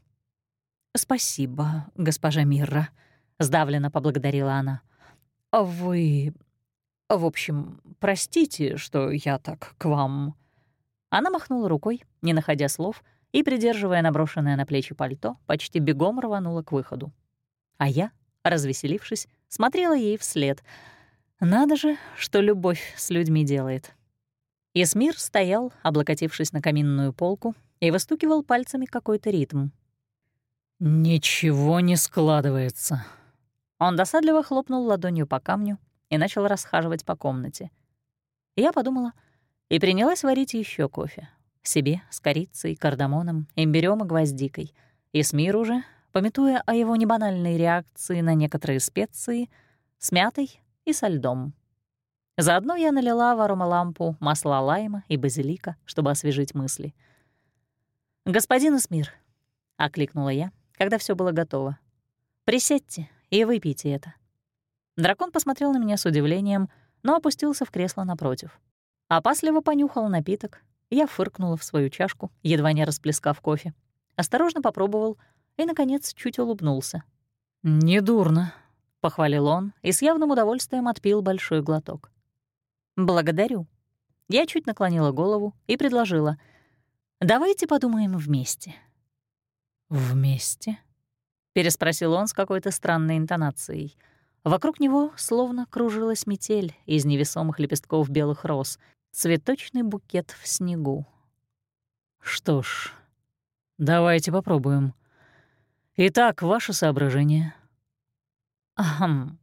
«Спасибо, госпожа Мирра», — сдавленно поблагодарила она. «Вы в общем, простите, что я так к вам». Она махнула рукой, не находя слов, и, придерживая наброшенное на плечи пальто, почти бегом рванула к выходу. А я, развеселившись, смотрела ей вслед. Надо же, что любовь с людьми делает. Исмир стоял, облокотившись на каминную полку, и выстукивал пальцами какой-то ритм. «Ничего не складывается». Он досадливо хлопнул ладонью по камню, и начал расхаживать по комнате. Я подумала и принялась варить еще кофе. Себе с корицей, кардамоном, имбирём и гвоздикой. И с мир уже, пометуя о его небанальной реакции на некоторые специи, с мятой и со льдом. Заодно я налила в аромалампу масла лайма и базилика, чтобы освежить мысли. «Господин Эсмир», — окликнула я, когда все было готово, — «присядьте и выпейте это». Дракон посмотрел на меня с удивлением, но опустился в кресло напротив. Опасливо понюхал напиток. Я фыркнула в свою чашку, едва не расплескав кофе. Осторожно попробовал и, наконец, чуть улыбнулся. «Недурно», — похвалил он и с явным удовольствием отпил большой глоток. «Благодарю». Я чуть наклонила голову и предложила. «Давайте подумаем вместе». «Вместе?» — переспросил он с какой-то странной интонацией — Вокруг него словно кружилась метель из невесомых лепестков белых роз, цветочный букет в снегу. «Что ж, давайте попробуем. Итак, ваше соображение». «Ахм».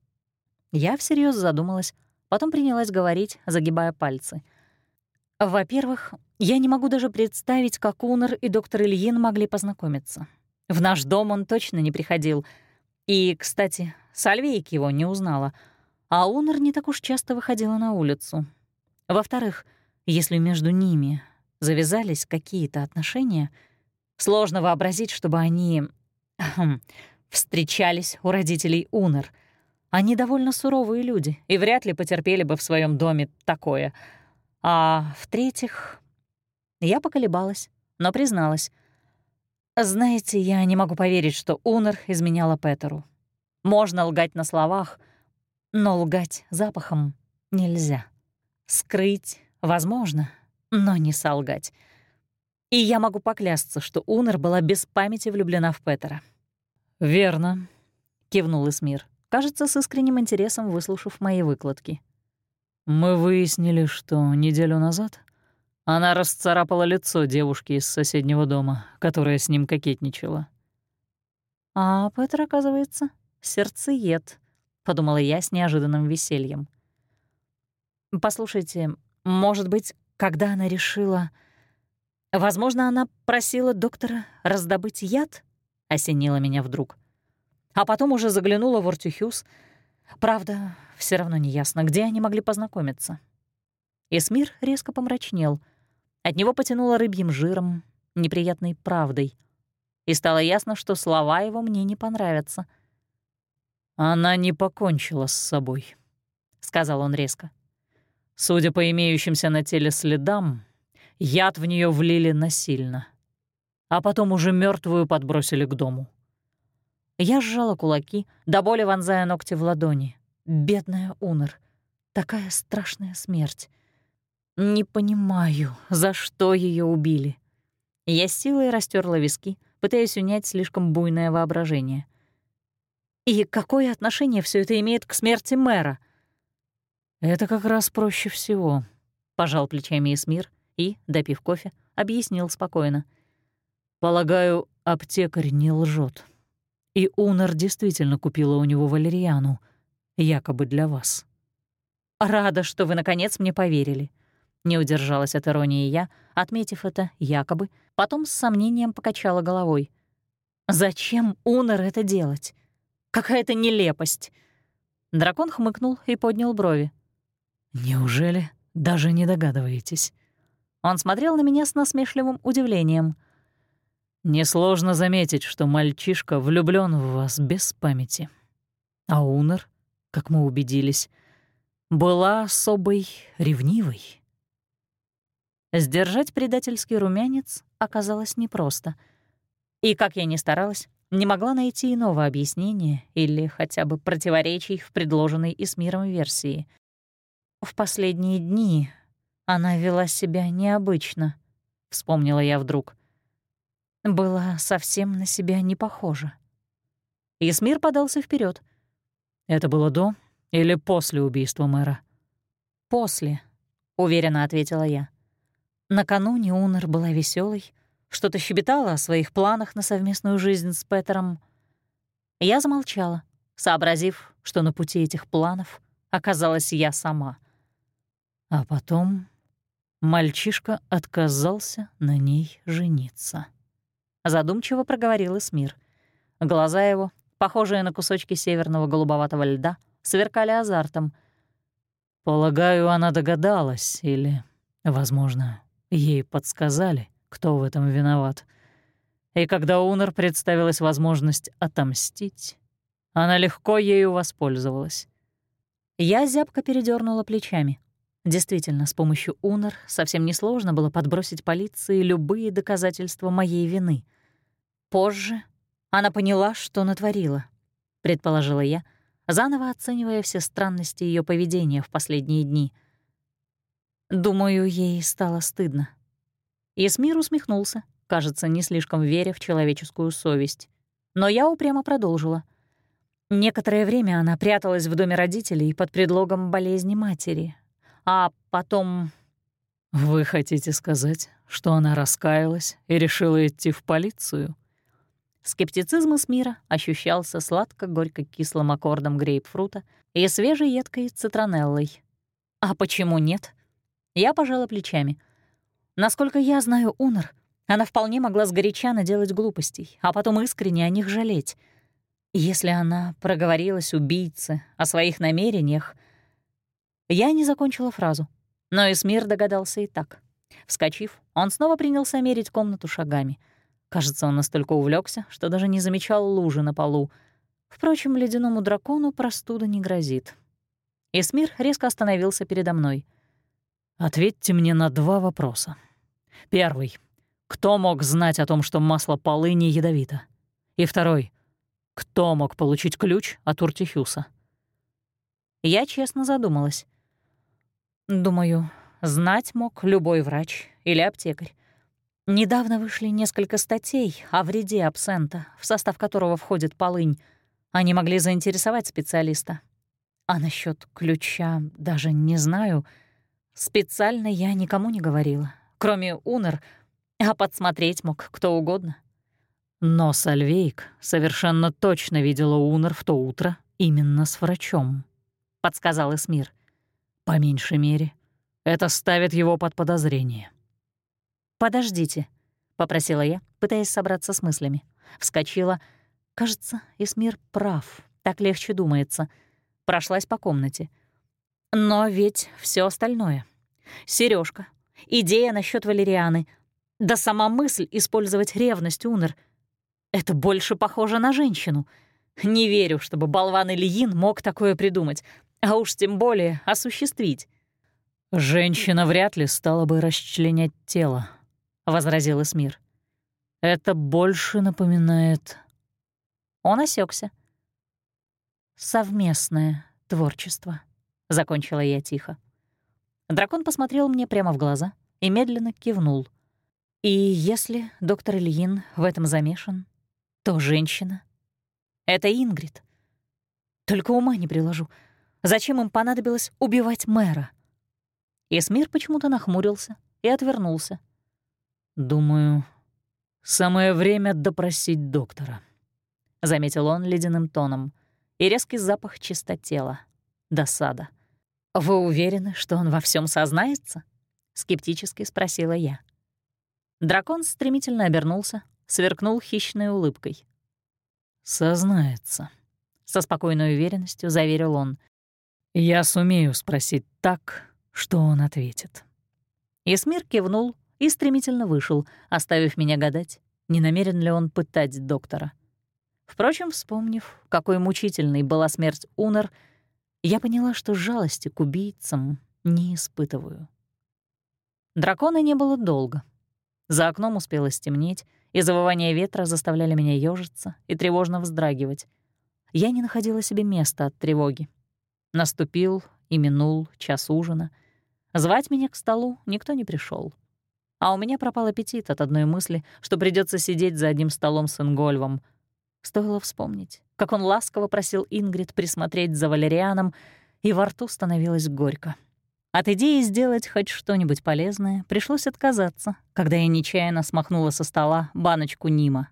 Я всерьез задумалась, потом принялась говорить, загибая пальцы. «Во-первых, я не могу даже представить, как Унер и доктор Ильин могли познакомиться. В наш дом он точно не приходил. И, кстати, Сальвейк его не узнала, а Унор не так уж часто выходила на улицу. Во-вторых, если между ними завязались какие-то отношения, сложно вообразить, чтобы они встречались у родителей Унор. Они довольно суровые люди и вряд ли потерпели бы в своем доме такое. А в-третьих, я поколебалась, но призналась. Знаете, я не могу поверить, что Унор изменяла Петеру. Можно лгать на словах, но лгать запахом нельзя. Скрыть возможно, но не солгать. И я могу поклясться, что Унер была без памяти влюблена в Петера. «Верно», — кивнул Эсмир, кажется, с искренним интересом выслушав мои выкладки. «Мы выяснили, что неделю назад Она расцарапала лицо девушки из соседнего дома, которая с ним кокетничала. «А Петр, оказывается, сердцеед», — подумала я с неожиданным весельем. «Послушайте, может быть, когда она решила... Возможно, она просила доктора раздобыть яд?» — осенила меня вдруг. А потом уже заглянула в Ортюхюс. Правда, все равно не ясно, где они могли познакомиться. Эсмир резко помрачнел — от него потянуло рыбьим жиром, неприятной правдой. И стало ясно, что слова его мне не понравятся. «Она не покончила с собой», — сказал он резко. «Судя по имеющимся на теле следам, яд в нее влили насильно, а потом уже мертвую подбросили к дому». Я сжала кулаки, до боли вонзая ногти в ладони. Бедная Унор. Такая страшная смерть. Не понимаю, за что ее убили. Я силой растерла виски, пытаясь унять слишком буйное воображение. И какое отношение все это имеет к смерти мэра? Это как раз проще всего, пожал плечами Эсмир и, допив кофе, объяснил спокойно. Полагаю, аптекарь не лжет. И Унар действительно купила у него валерьяну, якобы для вас. Рада, что вы наконец мне поверили. Не удержалась от иронии я, отметив это якобы, потом с сомнением покачала головой. «Зачем Унер это делать? Какая-то нелепость!» Дракон хмыкнул и поднял брови. «Неужели даже не догадываетесь?» Он смотрел на меня с насмешливым удивлением. «Несложно заметить, что мальчишка влюблён в вас без памяти. А Унер, как мы убедились, была особой ревнивой. Сдержать предательский румянец оказалось непросто. И, как я ни старалась, не могла найти иного объяснения или хотя бы противоречий в предложенной и с миром версии. В последние дни она вела себя необычно, вспомнила я вдруг. Была совсем на себя не похожа. Исмир подался вперед. «Это было до или после убийства мэра?» «После», — уверенно ответила я. Накануне Унер была веселой, что-то щебетала о своих планах на совместную жизнь с Петером. Я замолчала, сообразив, что на пути этих планов оказалась я сама. А потом мальчишка отказался на ней жениться. Задумчиво проговорил Эсмир. Глаза его, похожие на кусочки северного голубоватого льда, сверкали азартом. Полагаю, она догадалась или, возможно, Ей подсказали, кто в этом виноват. И когда Унор представилась возможность отомстить, она легко ею воспользовалась. Я зябко передернула плечами. Действительно, с помощью Унор совсем несложно было подбросить полиции любые доказательства моей вины. Позже она поняла, что натворила, предположила я, заново оценивая все странности ее поведения в последние дни — Думаю, ей стало стыдно. Исмир усмехнулся, кажется, не слишком веря в человеческую совесть. Но я упрямо продолжила. Некоторое время она пряталась в доме родителей под предлогом болезни матери. А потом... «Вы хотите сказать, что она раскаялась и решила идти в полицию?» Скептицизм Эсмира ощущался сладко-горько-кислым аккордом грейпфрута и свежей едкой цитронеллой. А почему нет? Я пожала плечами. Насколько я знаю Унор, она вполне могла сгоряча наделать глупостей, а потом искренне о них жалеть. Если она проговорилась убийце о своих намерениях... Я не закончила фразу, но Эсмир догадался и так. Вскочив, он снова принялся мерить комнату шагами. Кажется, он настолько увлекся, что даже не замечал лужи на полу. Впрочем, ледяному дракону простуда не грозит. Эсмир резко остановился передо мной — Ответьте мне на два вопроса. Первый. Кто мог знать о том, что масло полыни ядовито? И второй. Кто мог получить ключ от Уртихюса? Я честно задумалась. Думаю, знать мог любой врач или аптекарь. Недавно вышли несколько статей о вреде абсента, в состав которого входит полынь. Они могли заинтересовать специалиста. А насчет ключа даже не знаю — Специально я никому не говорила. кроме Унер, а подсмотреть мог кто угодно. Но Сальвейк совершенно точно видела Унер в то утро именно с врачом, — подсказал Эсмир. По меньшей мере, это ставит его под подозрение. «Подождите», — попросила я, пытаясь собраться с мыслями. Вскочила. Кажется, Эсмир прав, так легче думается. Прошлась по комнате. Но ведь все остальное. Сережка, идея насчет валерианы, да сама мысль использовать ревность Унер — это больше похоже на женщину. Не верю, чтобы болван Ильин мог такое придумать, а уж тем более осуществить. «Женщина вряд ли стала бы расчленять тело», — возразил Эсмир. «Это больше напоминает...» Он осекся. «Совместное творчество», — закончила я тихо. Дракон посмотрел мне прямо в глаза и медленно кивнул. «И если доктор Ильин в этом замешан, то женщина — это Ингрид. Только ума не приложу. Зачем им понадобилось убивать мэра?» Эсмир почему-то нахмурился и отвернулся. «Думаю, самое время допросить доктора», — заметил он ледяным тоном, и резкий запах чистотела, досада. «Вы уверены, что он во всем сознается?» — скептически спросила я. Дракон стремительно обернулся, сверкнул хищной улыбкой. «Сознается», — со спокойной уверенностью заверил он. «Я сумею спросить так, что он ответит. Исмир кивнул и стремительно вышел, оставив меня гадать, не намерен ли он пытать доктора. Впрочем, вспомнив, какой мучительной была смерть Унер, я поняла, что жалости к убийцам не испытываю. Дракона не было долго. За окном успело стемнеть, и завывания ветра заставляли меня ёжиться и тревожно вздрагивать. Я не находила себе места от тревоги. Наступил и минул час ужина — Звать меня к столу никто не пришел. А у меня пропал аппетит от одной мысли, что придется сидеть за одним столом с Ингольвом. Стоило вспомнить, как он ласково просил Ингрид присмотреть за Валерианом, и во рту становилось горько. От идеи сделать хоть что-нибудь полезное пришлось отказаться, когда я нечаянно смахнула со стола баночку Нима.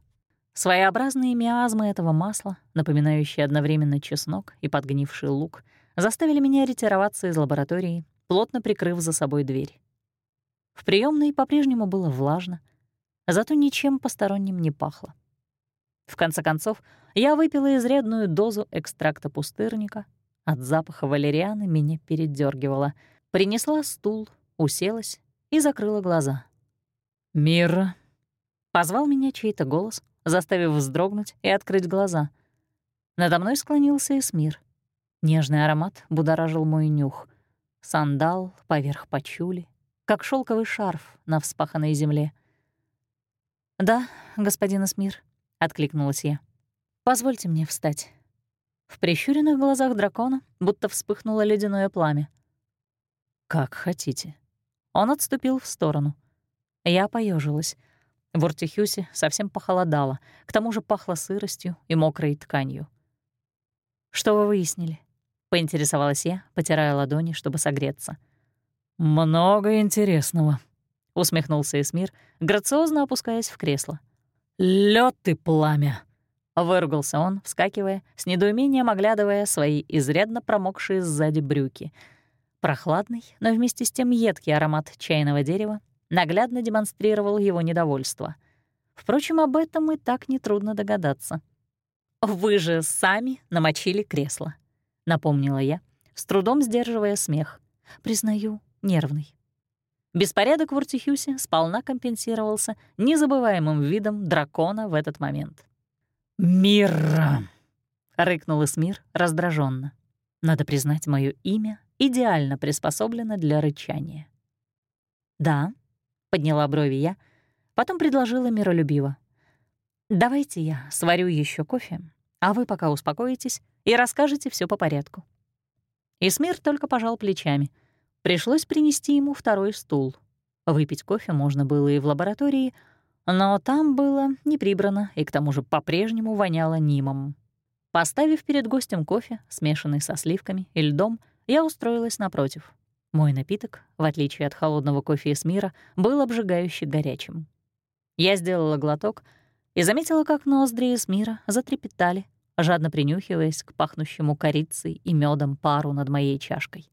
Своеобразные миазмы этого масла, напоминающие одновременно чеснок и подгнивший лук, заставили меня ретироваться из лаборатории плотно прикрыв за собой дверь. В приемной по-прежнему было влажно, зато ничем посторонним не пахло. В конце концов, я выпила изрядную дозу экстракта пустырника. От запаха валерианы меня передергивало. Принесла стул, уселась и закрыла глаза. «Мира!» — позвал меня чей-то голос, заставив вздрогнуть и открыть глаза. Надо мной склонился Эсмир. Нежный аромат будоражил мой нюх — сандал поверх пачули, как шелковый шарф на вспаханной земле. «Да, господин Эсмир», — откликнулась я. «Позвольте мне встать». В прищуренных глазах дракона будто вспыхнуло ледяное пламя. «Как хотите». Он отступил в сторону. Я поежилась. В Ортихюсе совсем похолодало, к тому же пахло сыростью и мокрой тканью. «Что вы выяснили?» — поинтересовалась я, потирая ладони, чтобы согреться. «Много интересного», — усмехнулся Эсмир, грациозно опускаясь в кресло. Лед и пламя!» — выругался он, вскакивая, с недоумением оглядывая свои изрядно промокшие сзади брюки. Прохладный, но вместе с тем едкий аромат чайного дерева наглядно демонстрировал его недовольство. Впрочем, об этом и так нетрудно догадаться. «Вы же сами намочили кресло», — напомнила я, с трудом сдерживая смех. Признаю, нервный. Беспорядок в Уртихюсе сполна компенсировался незабываемым видом дракона в этот момент. «Мира!» — рыкнул Эсмир раздраженно. Надо признать, мое имя идеально приспособлено для рычания. «Да», — подняла брови я, потом предложила миролюбиво. «Давайте я сварю еще кофе, а вы пока успокоитесь и расскажете все по порядку». Исмир только пожал плечами. Пришлось принести ему второй стул. Выпить кофе можно было и в лаборатории, но там было не прибрано и к тому же по-прежнему воняло нимом. Поставив перед гостем кофе, смешанный со сливками и льдом, я устроилась напротив. Мой напиток, в отличие от холодного кофе из мира, был обжигающе горячим. Я сделала глоток и заметила, как ноздри из мира затрепетали, жадно принюхиваясь к пахнущему корицей и медом пару над моей чашкой.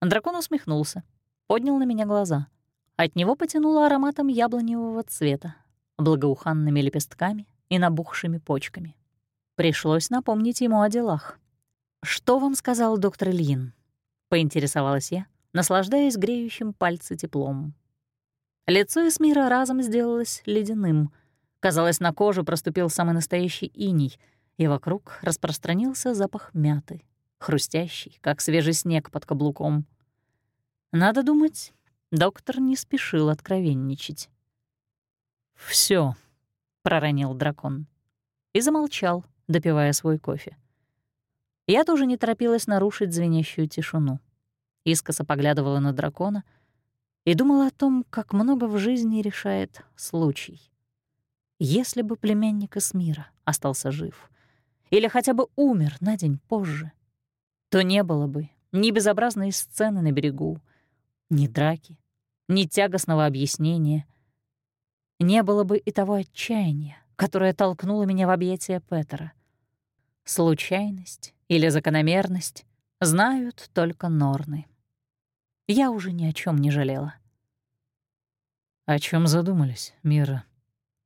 Дракон усмехнулся, поднял на меня глаза. От него потянуло ароматом яблоневого цвета, благоуханными лепестками и набухшими почками. Пришлось напомнить ему о делах. «Что вам сказал доктор Ильин?» — поинтересовалась я, наслаждаясь греющим пальцы теплом. Лицо Эсмира разом сделалось ледяным. Казалось, на коже проступил самый настоящий иней, и вокруг распространился запах мяты, хрустящий, как свежий снег под каблуком. Надо думать, доктор не спешил откровенничать. Все, проронил дракон и замолчал, допивая свой кофе. Я тоже не торопилась нарушить звенящую тишину. Искоса поглядывала на дракона и думала о том, как много в жизни решает случай. Если бы племянник Эсмира остался жив или хотя бы умер на день позже, то не было бы ни безобразной сцены на берегу, ни драки, ни тягостного объяснения, не было бы и того отчаяния, которое толкнуло меня в объятия Петера. Случайность или закономерность знают только Норны. Я уже ни о чем не жалела. «О чем задумались, Мира?» —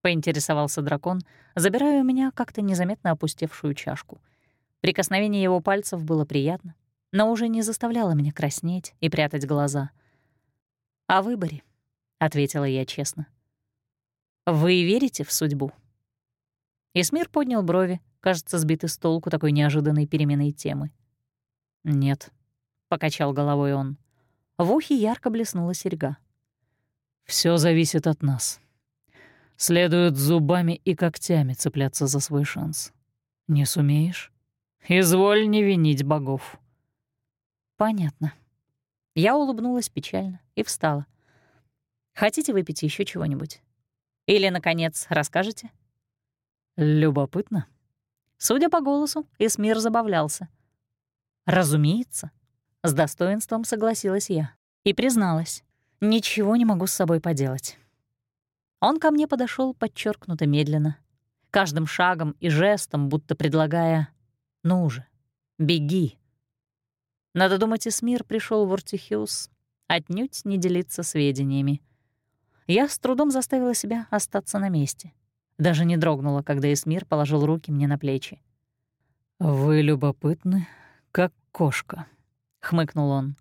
поинтересовался дракон, забирая у меня как-то незаметно опустевшую чашку. Прикосновение его пальцев было приятно, но уже не заставляло меня краснеть и прятать глаза. «О выборе», — ответила я честно. «Вы верите в судьбу?» Исмир поднял брови, кажется, сбитый с толку такой неожиданной переменной темы. «Нет», — покачал головой он. В ухе ярко блеснула серьга. Все зависит от нас. Следует зубами и когтями цепляться за свой шанс. Не сумеешь? Изволь не винить богов». «Понятно». Я улыбнулась печально и встала. «Хотите выпить еще чего-нибудь?» Или, наконец, расскажете?» «Любопытно». Судя по голосу, Эсмир забавлялся. «Разумеется», — с достоинством согласилась я и призналась. «Ничего не могу с собой поделать». Он ко мне подошел подчеркнуто медленно, каждым шагом и жестом, будто предлагая «Ну же, беги». Надо думать, Эсмир пришел в Ортихиус отнюдь не делиться сведениями — я с трудом заставила себя остаться на месте. Даже не дрогнула, когда Эсмир положил руки мне на плечи. «Вы любопытны, как кошка», — хмыкнул он.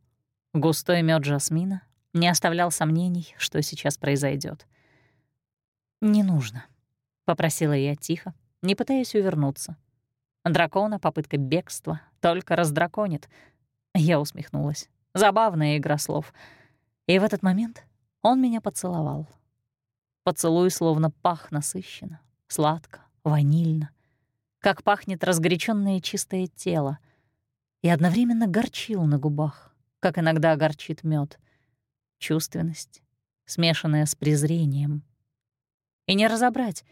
Густой мед жасмина не оставлял сомнений, что сейчас произойдет. «Не нужно», — попросила я тихо, не пытаясь увернуться. Дракона попытка бегства только раздраконит. Я усмехнулась. Забавная игра слов. И в этот момент он меня поцеловал. Поцелуй словно пах насыщенно, сладко, ванильно, как пахнет разгоряченное чистое тело, и одновременно горчил на губах, как иногда горчит мед. Чувственность, смешанная с презрением. И не разобрать,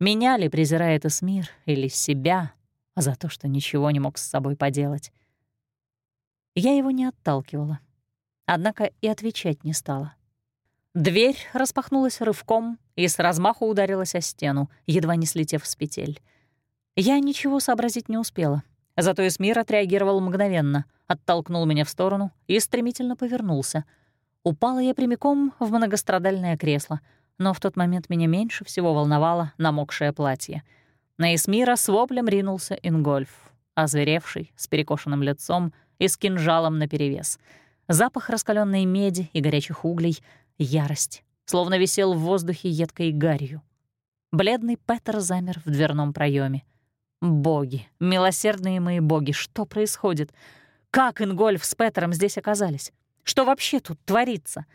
меня ли презирает Эсмир или себя за то, что ничего не мог с собой поделать. Я его не отталкивала, однако и отвечать не стала. Дверь распахнулась рывком и с размаху ударилась о стену, едва не слетев с петель. Я ничего сообразить не успела. Зато Эсмир отреагировал мгновенно, оттолкнул меня в сторону и стремительно повернулся. Упала я прямиком в многострадальное кресло, но в тот момент меня меньше всего волновало намокшее платье. На Эсмира с воплем ринулся Ингольф, озверевший, с перекошенным лицом и с кинжалом наперевес. Запах раскаленной меди и горячих углей — ярость, словно висел в воздухе едкой гарью. Бледный Петер замер в дверном проеме. Боги, милосердные мои боги, что происходит? Как Ингольф с Петером здесь оказались? Что вообще тут творится?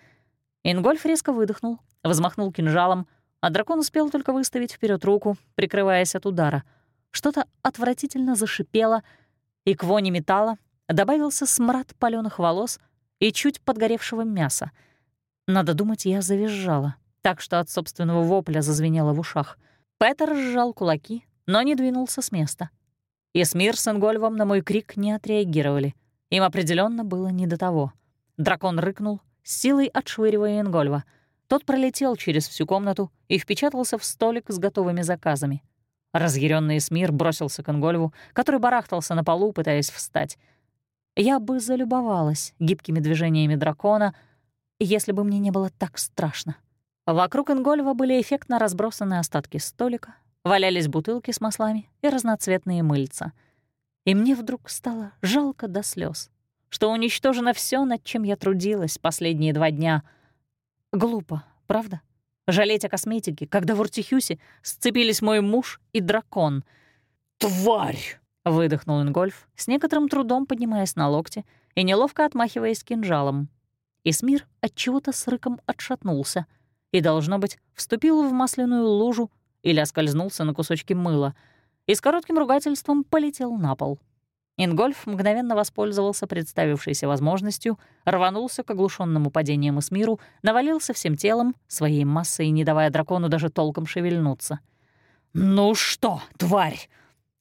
Ингольф резко выдохнул, взмахнул кинжалом, а дракон успел только выставить вперед руку, прикрываясь от удара. Что-то отвратительно зашипело, и к воне металла добавился смрад палёных волос и чуть подгоревшего мяса — надо думать, я завизжала, так что от собственного вопля зазвенело в ушах. Петер сжал кулаки, но не двинулся с места. Эсмир с Ингольвом на мой крик не отреагировали. Им определенно было не до того. Дракон рыкнул, силой отшвыривая Ингольва. Тот пролетел через всю комнату и впечатался в столик с готовыми заказами. Разъяренный Смир бросился к Ингольву, который барахтался на полу, пытаясь встать. Я бы залюбовалась гибкими движениями дракона, если бы мне не было так страшно. Вокруг Ингольва были эффектно разбросаны остатки столика, валялись бутылки с маслами и разноцветные мыльца. И мне вдруг стало жалко до слез, что уничтожено все, над чем я трудилась последние два дня. Глупо, правда? Жалеть о косметике, когда в Уртихюсе сцепились мой муж и дракон. «Тварь!» — выдохнул Ингольф, с некоторым трудом поднимаясь на локте и неловко отмахиваясь кинжалом. Исмир от чего-то с рыком отшатнулся — и, должно быть, вступил в масляную лужу или оскользнулся на кусочки мыла и с коротким ругательством полетел на пол. Ингольф мгновенно воспользовался представившейся возможностью, рванулся к оглушенному падением Эсмиру, навалился всем телом, своей массой не давая дракону даже толком шевельнуться. «Ну что, тварь!»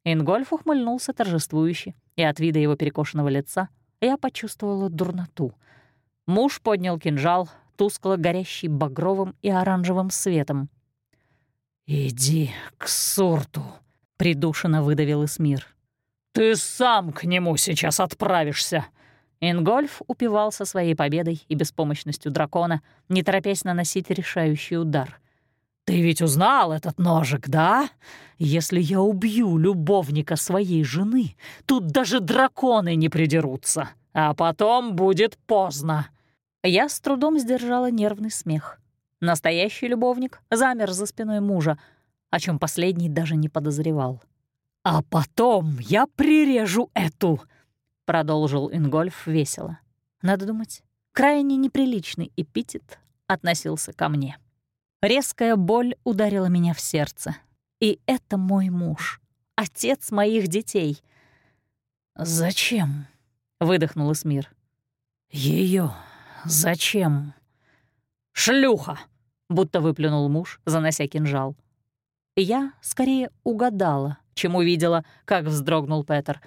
Ингольф ухмыльнулся торжествующе, и от вида его перекошенного лица я почувствовала дурноту. Муж поднял кинжал, тускло горящий багровым и оранжевым светом. «Иди к сорту», — придушенно выдавил Эсмир. «Ты сам к нему сейчас отправишься!» Ингольф упивался своей победой и беспомощностью дракона, не торопясь наносить решающий удар. «Ты ведь узнал этот ножик, да? Если я убью любовника своей жены, тут даже драконы не придерутся, а потом будет поздно. Я с трудом сдержала нервный смех. Настоящий любовник замер за спиной мужа, о чем последний даже не подозревал. «А потом я прирежу эту!» — продолжил Ингольф весело. Надо думать, крайне неприличный эпитет относился ко мне. Резкая боль ударила меня в сердце. И это мой муж, отец моих детей. «Зачем?» — выдохнул Эсмир. Ее «Зачем?» «Шлюха!» — будто выплюнул муж, занося кинжал. Я скорее угадала, чем увидела, как вздрогнул Петер.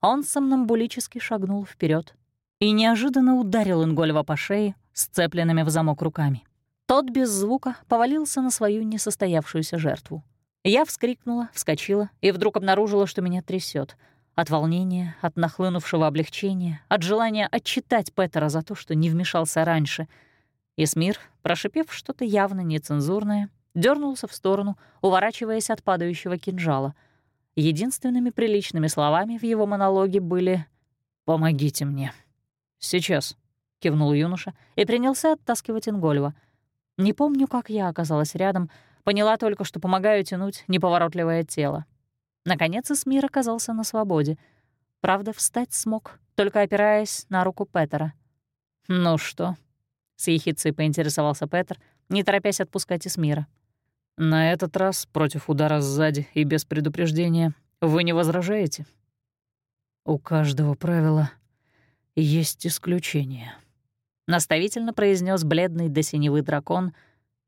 Он сомнамбулически шагнул вперед и неожиданно ударил Ингольва по шее, сцепленными в замок руками. Тот без звука повалился на свою несостоявшуюся жертву. Я вскрикнула, вскочила и вдруг обнаружила, что меня трясет — от волнения, от нахлынувшего облегчения, от желания отчитать Петера за то, что не вмешался раньше. Исмир, прошипев что-то явно нецензурное, дернулся в сторону, уворачиваясь от падающего кинжала. Единственными приличными словами в его монологе были «Помогите мне». «Сейчас», — кивнул юноша и принялся оттаскивать Ингольва. Не помню, как я оказалась рядом, поняла только, что помогаю тянуть неповоротливое тело. Наконец Эсмир оказался на свободе. Правда, встать смог, только опираясь на руку Петера. «Ну что?» — с ехицей поинтересовался Петер, не торопясь отпускать Эсмира. «На этот раз против удара сзади и без предупреждения вы не возражаете?» «У каждого правила есть исключение», — наставительно произнес бледный до синевы дракон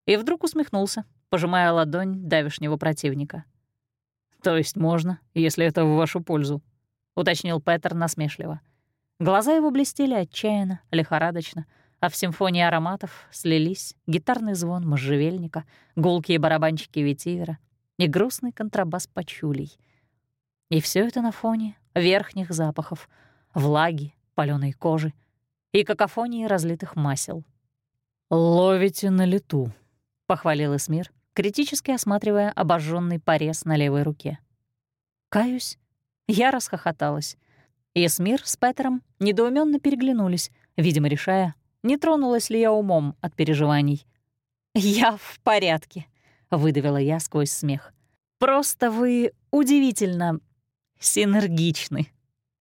и вдруг усмехнулся, пожимая ладонь давешнего противника. «То есть можно, если это в вашу пользу», — уточнил Петер насмешливо. Глаза его блестели отчаянно, лихорадочно, а в симфонии ароматов слились гитарный звон можжевельника, гулкие барабанчики ветивера и грустный контрабас пачулей. И все это на фоне верхних запахов, влаги, палёной кожи и какофонии разлитых масел. «Ловите на лету», — похвалил Эсмир, критически осматривая обожженный порез на левой руке. Каюсь, я расхохоталась. Эсмир с Петером недоуменно переглянулись, видимо, решая, не тронулась ли я умом от переживаний. «Я в порядке», — выдавила я сквозь смех. «Просто вы удивительно синергичны».